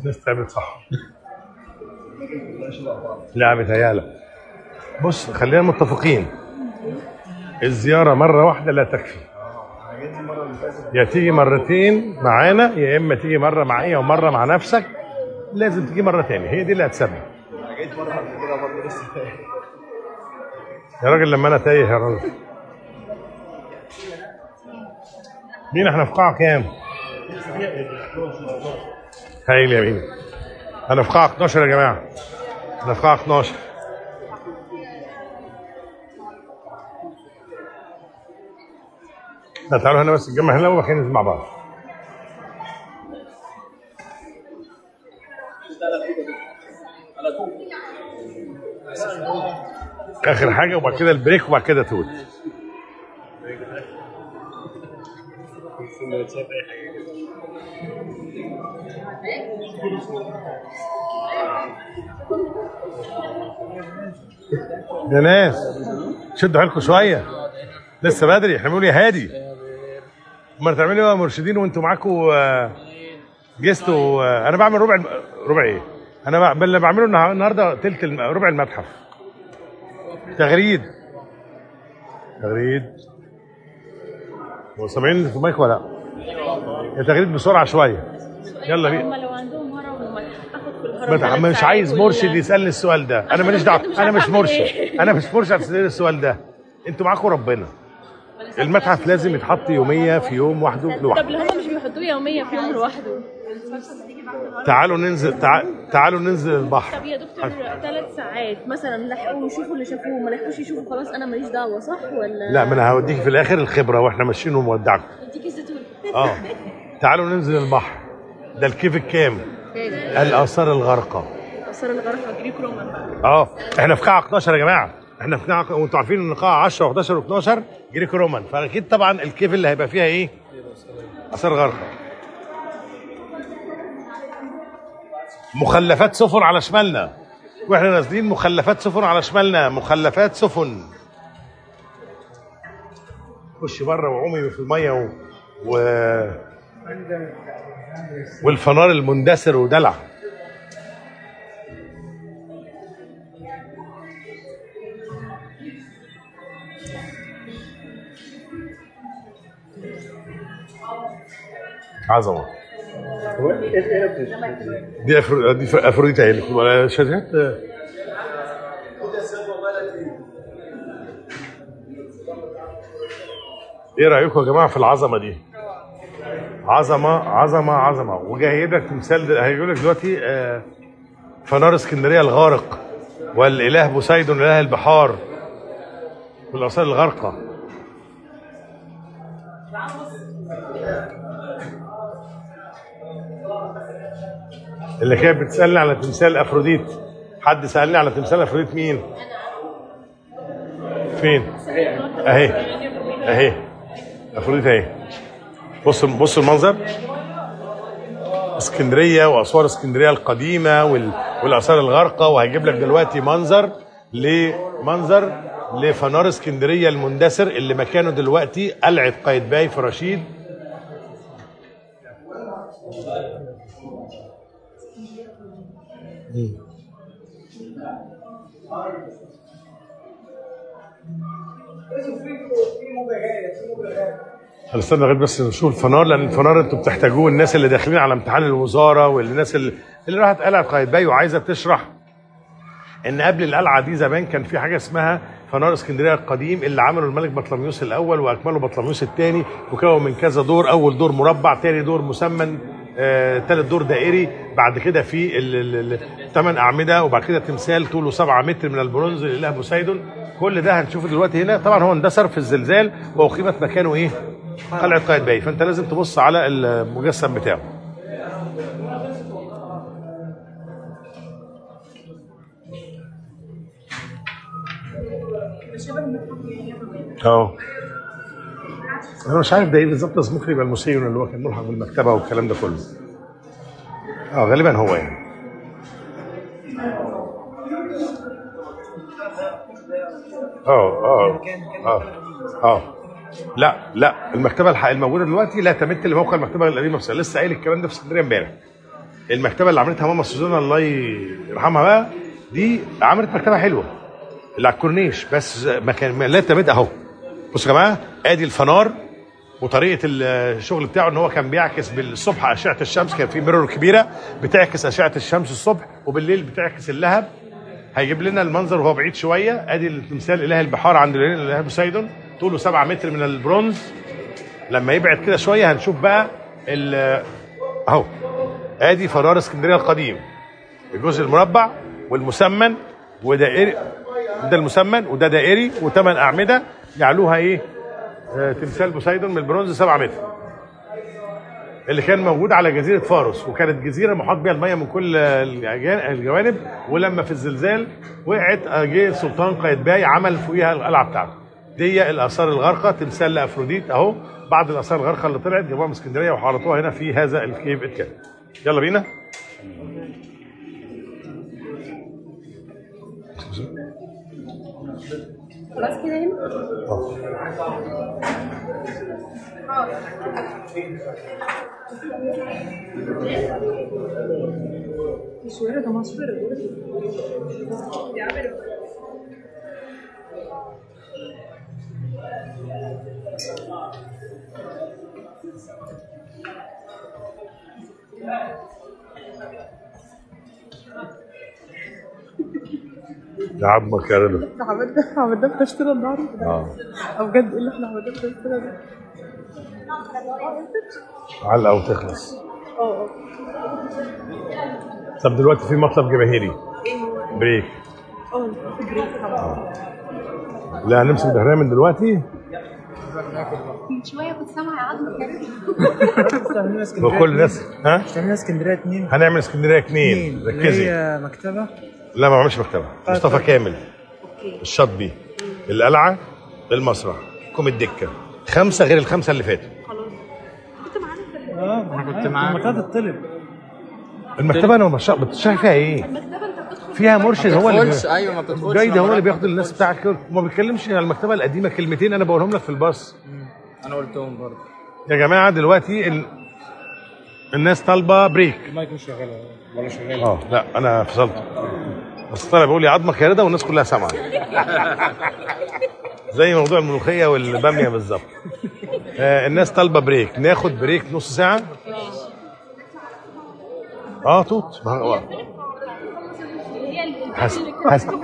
الناس تعبت صح. لا متهيألك بص. خلينا متفقين. الزيارة مرة واحدة لا تكفي. يا تيجي مرتين معانا يا إما تيجي مرة معايا ومرة مع نفسك لازم تيجي مرة تاني. هي دي اللي هتسبب يا راجل لما أنا تايه يا راجل. مين إحنا في قاعة كام؟ هايل يا مين أنا في قاعة 12 يا جماعة. أنا في قاعة 12 لا تعالوا هنا بس نتجمع هنا وبعدين ننزل مع بعض. آخر حاجة وبعد كده البريك وبعد كده توت يا ناس شدوا حيلكم شوية. لسه بدري إحنا بنقول يا هادي. أمال تعملوا إيه مرشدين وأنتوا معاكم جستوا آه، أنا بعمل ربع الم- ربع إيه؟ أنا ب- اللي بعمله النها- النهارده تلت الم- ربع المتحف. تغريد. تغريد. هو سامعين في المايك ولا لأ؟ يا تغريد بسرعة شوية. يلا بينا. هم لو عندهم هرم ومتحف في الهرم ما مش عايز مرشد يسألني السؤال ده. أنا ماليش دعوة. أنا مش مرشد. أنا مش مرشد تسألني السؤال ده. أنتوا معاكم ربنا. المتحف لازم يتحط يومية في يوم وحده طب لوحده. اللي هم مش بيحطوه يوميا في يوم لوحده؟ تعالوا ننزل تع... تعالوا ننزل البحر. طب يا دكتور ثلاث ساعات مثلا لحقوا يشوفوا اللي شافوه ما لحقوش يشوفوا خلاص أنا ماليش دعوة صح ولا؟ لا ما أنا هوديك في الآخر الخبرة وإحنا ماشيين ومودعكم. اديك الزيتون. آه. تعالوا ننزل البحر. ده الكيف الكام؟ الآثار الغارقه آثار الغرفه جريك رومان بقى آه إحنا في قاعة 12 يا جماعة. إحنا في قاعة وأنتوا عارفين إن قاعة 10 و11 و12 جريك رومان فأكيد طبعا الكيف اللي هيبقى فيها إيه؟ آثار غارقه مخلفات سفن على شمالنا. وإحنا نازلين مخلفات سفن على شمالنا. مخلفات سفن. خش بره وعومي في المية و... و... والفنار المندثر ودلع عظمه؟ دي. دي ف- أفروديت هي اللي- شهادات إيه رأيكم يا جماعة في العظمة دي عظمة عظمة عظمة. وجايب لك تمثال هيقول لك دلوقتي آه، فنار اسكندرية الغارق والإله بوسيدون اله البحار والآثار الغارقة. اللي كانت بتسألني على تمثال أفروديت حد سألني على تمثال أفروديت مين؟ فين أهي. أهي. أفروديت أهي. بص بص المنظر. اسكندرية وأسوار اسكندرية القديمة وال... والآثار الغارقة وهيجيب لك دلوقتي منظر لمنظر لفنار اسكندرية المندثر اللي مكانه دلوقتي قلعه قايتباي في رشيد. هنستنى لغايه بس نشوف الفنار لأن الفنار أنتوا بتحتاجوه. الناس اللي داخلين على امتحان الوزارة والناس اللي, اللي راحت قلعه قايتباي وعايزة تشرح. إن قبل القلعة دي زمان كان في حاجة اسمها فنار اسكندرية القديم اللي عمله الملك بطليموس الأول وأكمله بطليموس الثاني وكون من كذا دور أول دور مربع ثاني دور مسمن آه، ثالث دور دائري بعد كده في الثمان أعمدة وبعد كده تمثال طوله 7 متر من البرونز للاله بوسيدون. كل ده هنشوفه دلوقتي هنا. طبعا هو اندثر في الزلزال واقيمت مكانه إيه؟ قلعه قايتباي فأنت لازم تبص على المجسم بتاعه. آه أنا مش عارف ده إيه بالظبط بس ممكن يبقى المسيون اللي هو كان ملحق بالمكتبة والكلام ده كله. أه غالبا هو يعني. أه أه أه أه. لا لا المكتبة الموجودة دلوقتي لا تمت لموقع المكتبة القديمة بس لسه قايل الكلام ده في اسكندرية امبارح. المكتبة اللي عملتها ماما سوزانا الله يرحمها بقى دي عملت مكتبة حلوة. اللي على الكورنيش بس مكان لا تمت أهو. بصوا يا جماعة آدي الفنار وطريقة الشغل بتاعه إن هو كان بيعكس بالصبح أشعة الشمس كان في ميرور كبيرة بتعكس أشعة الشمس الصبح وبالليل بتعكس اللهب. هيجيب لنا المنظر وهو بعيد شوية. آدي التمثال إله البحار عند الإله بوسيدون. طوله 7 متر من البرونز. لما يبعد كده شوية هنشوف بقى أهو. آدي فنار اسكندرية القديم. الجزء المربع والمسمن ودائري ده المسمن وده دائري وثمان أعمدة. يعلوها إيه؟ آه تمثال بوسيدون من البرونز 7 متر. اللي كان موجود على جزيرة فاروس وكانت جزيرة محاط بها المية من كل الجوانب ولما في الزلزال وقعت آه، جه السلطان قايتباي عمل فوقيها القلعة بتاعته. دي الآثار الغارقة تمثال لأفروديت أهو. بعض الآثار الغارقة اللي طلعت جابوها من اسكندرية وحرطوها هنا في هذا الكيف اتكال يلا بينا. خلاص كده هنا تصويره ده يا رضا إحنا عملنا عملنا بتشتري النهارده. آه. أو بجد إيه اللي إحنا عملناه بتشتري ده. علقه وتخلص. آه آه. طب دلوقتي في مطلب جماهيري. إيه هو؟ break. آه في break طبعا. لا هنمسك ظهرنا من دلوقتي. من شوية كنت سامعة يا عظمه كده تعملنا اسكندرية وكل الناس ها؟ تعملنا اسكندرية اتنين. هنعمل اسكندرية اللي ركزي. هي مكتبة. لا ما بعملش مكتبة. مصطفى كامل. الشاطبي القلعة المسرح. كوم الدكه خمسة غير الخمسة اللي فاتوا. آه أنا كنت معاك. مكتبه الطلب المكتبة أنا مش بتشرح فيها إيه؟ المكتبة أنت بتدخل فيها مرشد هو اللي بتدخلش. أيوه ما بتدخلش. جاي ده لما هو اللي. بياخد الناس بتاعك كده وما بيتكلمش على المكتبة القديمة. كلمتين أنا بقولهم لك في الباص. أنا قلتهم برضه. يا جماعة دلوقتي ال... الناس طالبة break ال mike مش شغال ولا شغال آه لا أنا فصلت. بس طالع بيقول لي عظمك يا رضا والناس كلها سامعة. زي موضوع الملوخية والبامية بالظبط. آه الناس طالبة break. ناخد break نص ساعة؟ آه توت.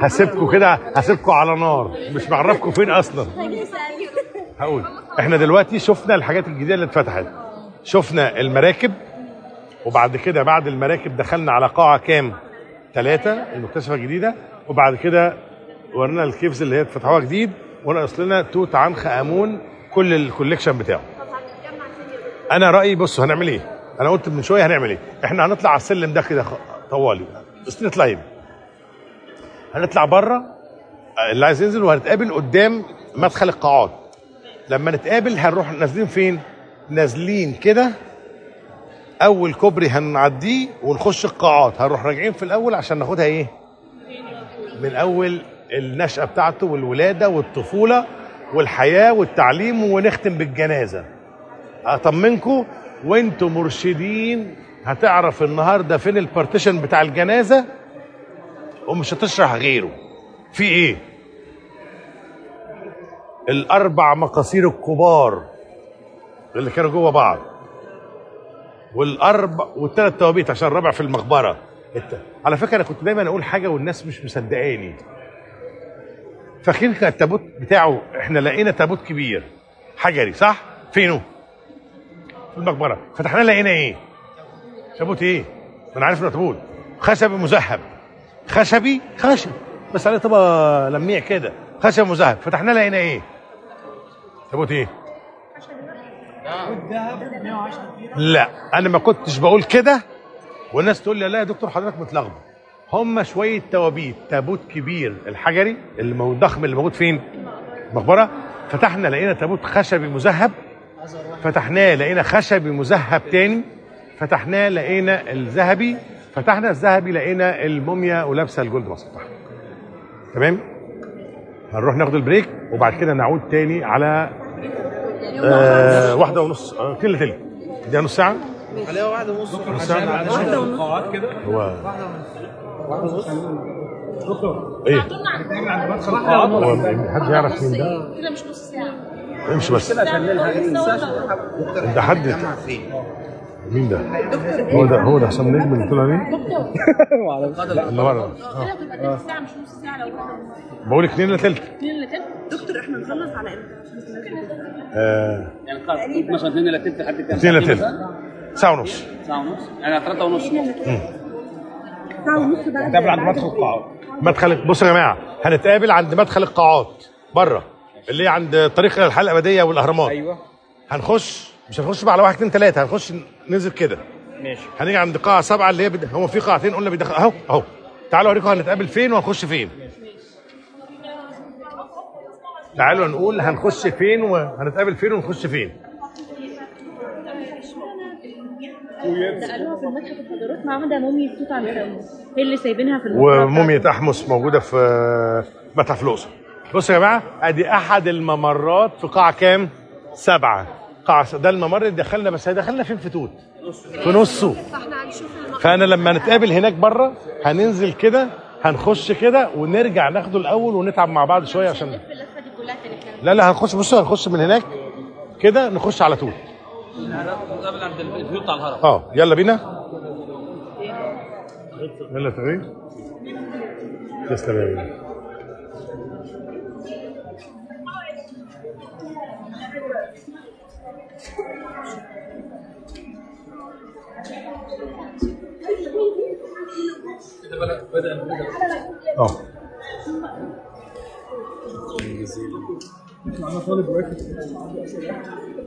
هسيبكم كده هسيبكم على نار. مش معرفكم فين أصلا. هقول. إحنا دلوقتي شفنا الحاجات الجديدة اللي اتفتحت. شفنا المراكب وبعد كده بعد المراكب دخلنا على قاعة كام؟ ثلاثة المكتشفة الجديدة. وبعد كده ورينا ال caves اللي هي اتفتحوها جديد ونقص لنا توت عنخ آمون كل ال collection بتاعه. أنا رأيي بصوا هنعمل إيه؟ أنا قلت من شوية هنعمل إيه؟ إحنا هنطلع على السلم ده كده طوالي straight line هنطلع بره اللي عايز ينزل وهنتقابل قدام مدخل القاعات. لما نتقابل هنروح نازلين فين؟ نازلين كده أول كوبري هنعديه ونخش القاعات. هنروح راجعين في الأول عشان ناخدها إيه؟ من أول النشأة بتاعته والولادة والطفولة والحياة والتعليم ونختم بالجنازة. أطمنكم وانتوا مرشدين. هتعرف النهارده فين ال partition بتاع الجنازة؟ ومش هتشرح غيره. في إيه؟ الأربع مقاصير الكبار اللي كانوا جوه بعض. والاربع والثلاث توابيت عشان الرابع في المقبرة. على فكرة أنا كنت دايما أقول حاجة والناس مش مصدقاني. فاكرين كان التابوت بتاعه إحنا لقينا تابوت كبير. حجري صح؟ فينه في المقبرة. فتحنا لقينا إيه؟ تابوت إيه؟ ما أنا عارف إنه تابوت خشبي مذهب. خشبي؟ خشب. بس عليه طبقة لميع كده. خشب مذهب. فتحنا لقينا إيه؟ تابوت إيه؟ لا أنا ما كنتش بقول كده. والناس تقول لي لا يا دكتور حضرتك متلخبط. هم شوية توابيت تابوت كبير. الحجري اللي موجود ضخم اللي موجود فين؟ مقبره فتحنا لقينا تابوت خشبي مذهب. فتحناه لقينا خشبي مذهب تاني. فتحناه لقينا الذهبي. فتحنا الذهبي لقينا الموميا ولابسة ال gold mask بتاعها. تمام؟ هنروح ناخد ال break وبعد كده نعود تاني على آه واحدة ونص. آه كل تلت. دي نص ساعة؟ خليها واحدة ونص. القاعات كده. هو إيه؟ القاعات هو حد يعرف مين ده؟ كده مش نص ساعه امشي بس. ده حد. مين ده؟ هو ده هو ده حسام نجم اللي طلع مش نص ساعه لو واحدة بقول اتنين الا تلت اتنين اللي تلت دكتور إحنا نخلص على إمتى؟ يعني خلاص مثلا اثنين الا تلت لحد كام؟ اتنين الا ساعتين تلت مثلاً؟ ساعة ونص ساعة ونص يعني ثلاثة ونص ساعة ونص بعد هتقابل عند مدخل القاعات مدخل بصوا يا جماعة هنتقابل عند مدخل القاعات بره اللي هي عند طريق الحلقة الأبدية والأهرامات أيوه هنخش مش هنخش بقى على واحد اتنين تلاتة هنخش ننزل كده ماشي هنيجي عند قاعة سبعة اللي هي بد... هو في قاعتين قلنا بيدخل أهو أهو تعالوا أوريكم هنتقابل فين وهنخش فين تعالوا نقول هنخش فين وهنتقابل فين ونخش فين؟ ده قالوها في المتحف الحضارات معمده موميا توت عنخ امون هي اللي سايبينها في بتاعتهم. احمس موجودة في متحف الأقصر. بصوا يا جماعة أدي أحد الممرات في قاعة كام؟ سبعة. قاعة س- ده الممر اللي دخلنا بس هيدخلنا فين في توت؟ في نصه. فأنا لما نتقابل هناك بره هننزل كده هنخش كده ونرجع ناخده الأول ونتعب مع بعض شوية عشان اللفه اللفه دي كلها تاني كام لا لا هنخش بصوا هنخش من هناك كده نخش على طول. قبل عند البيوت بتاع الهرم آه يلا بينا. يلا تمام. تسلم يا بينا آه. 那我说的不是，是这个。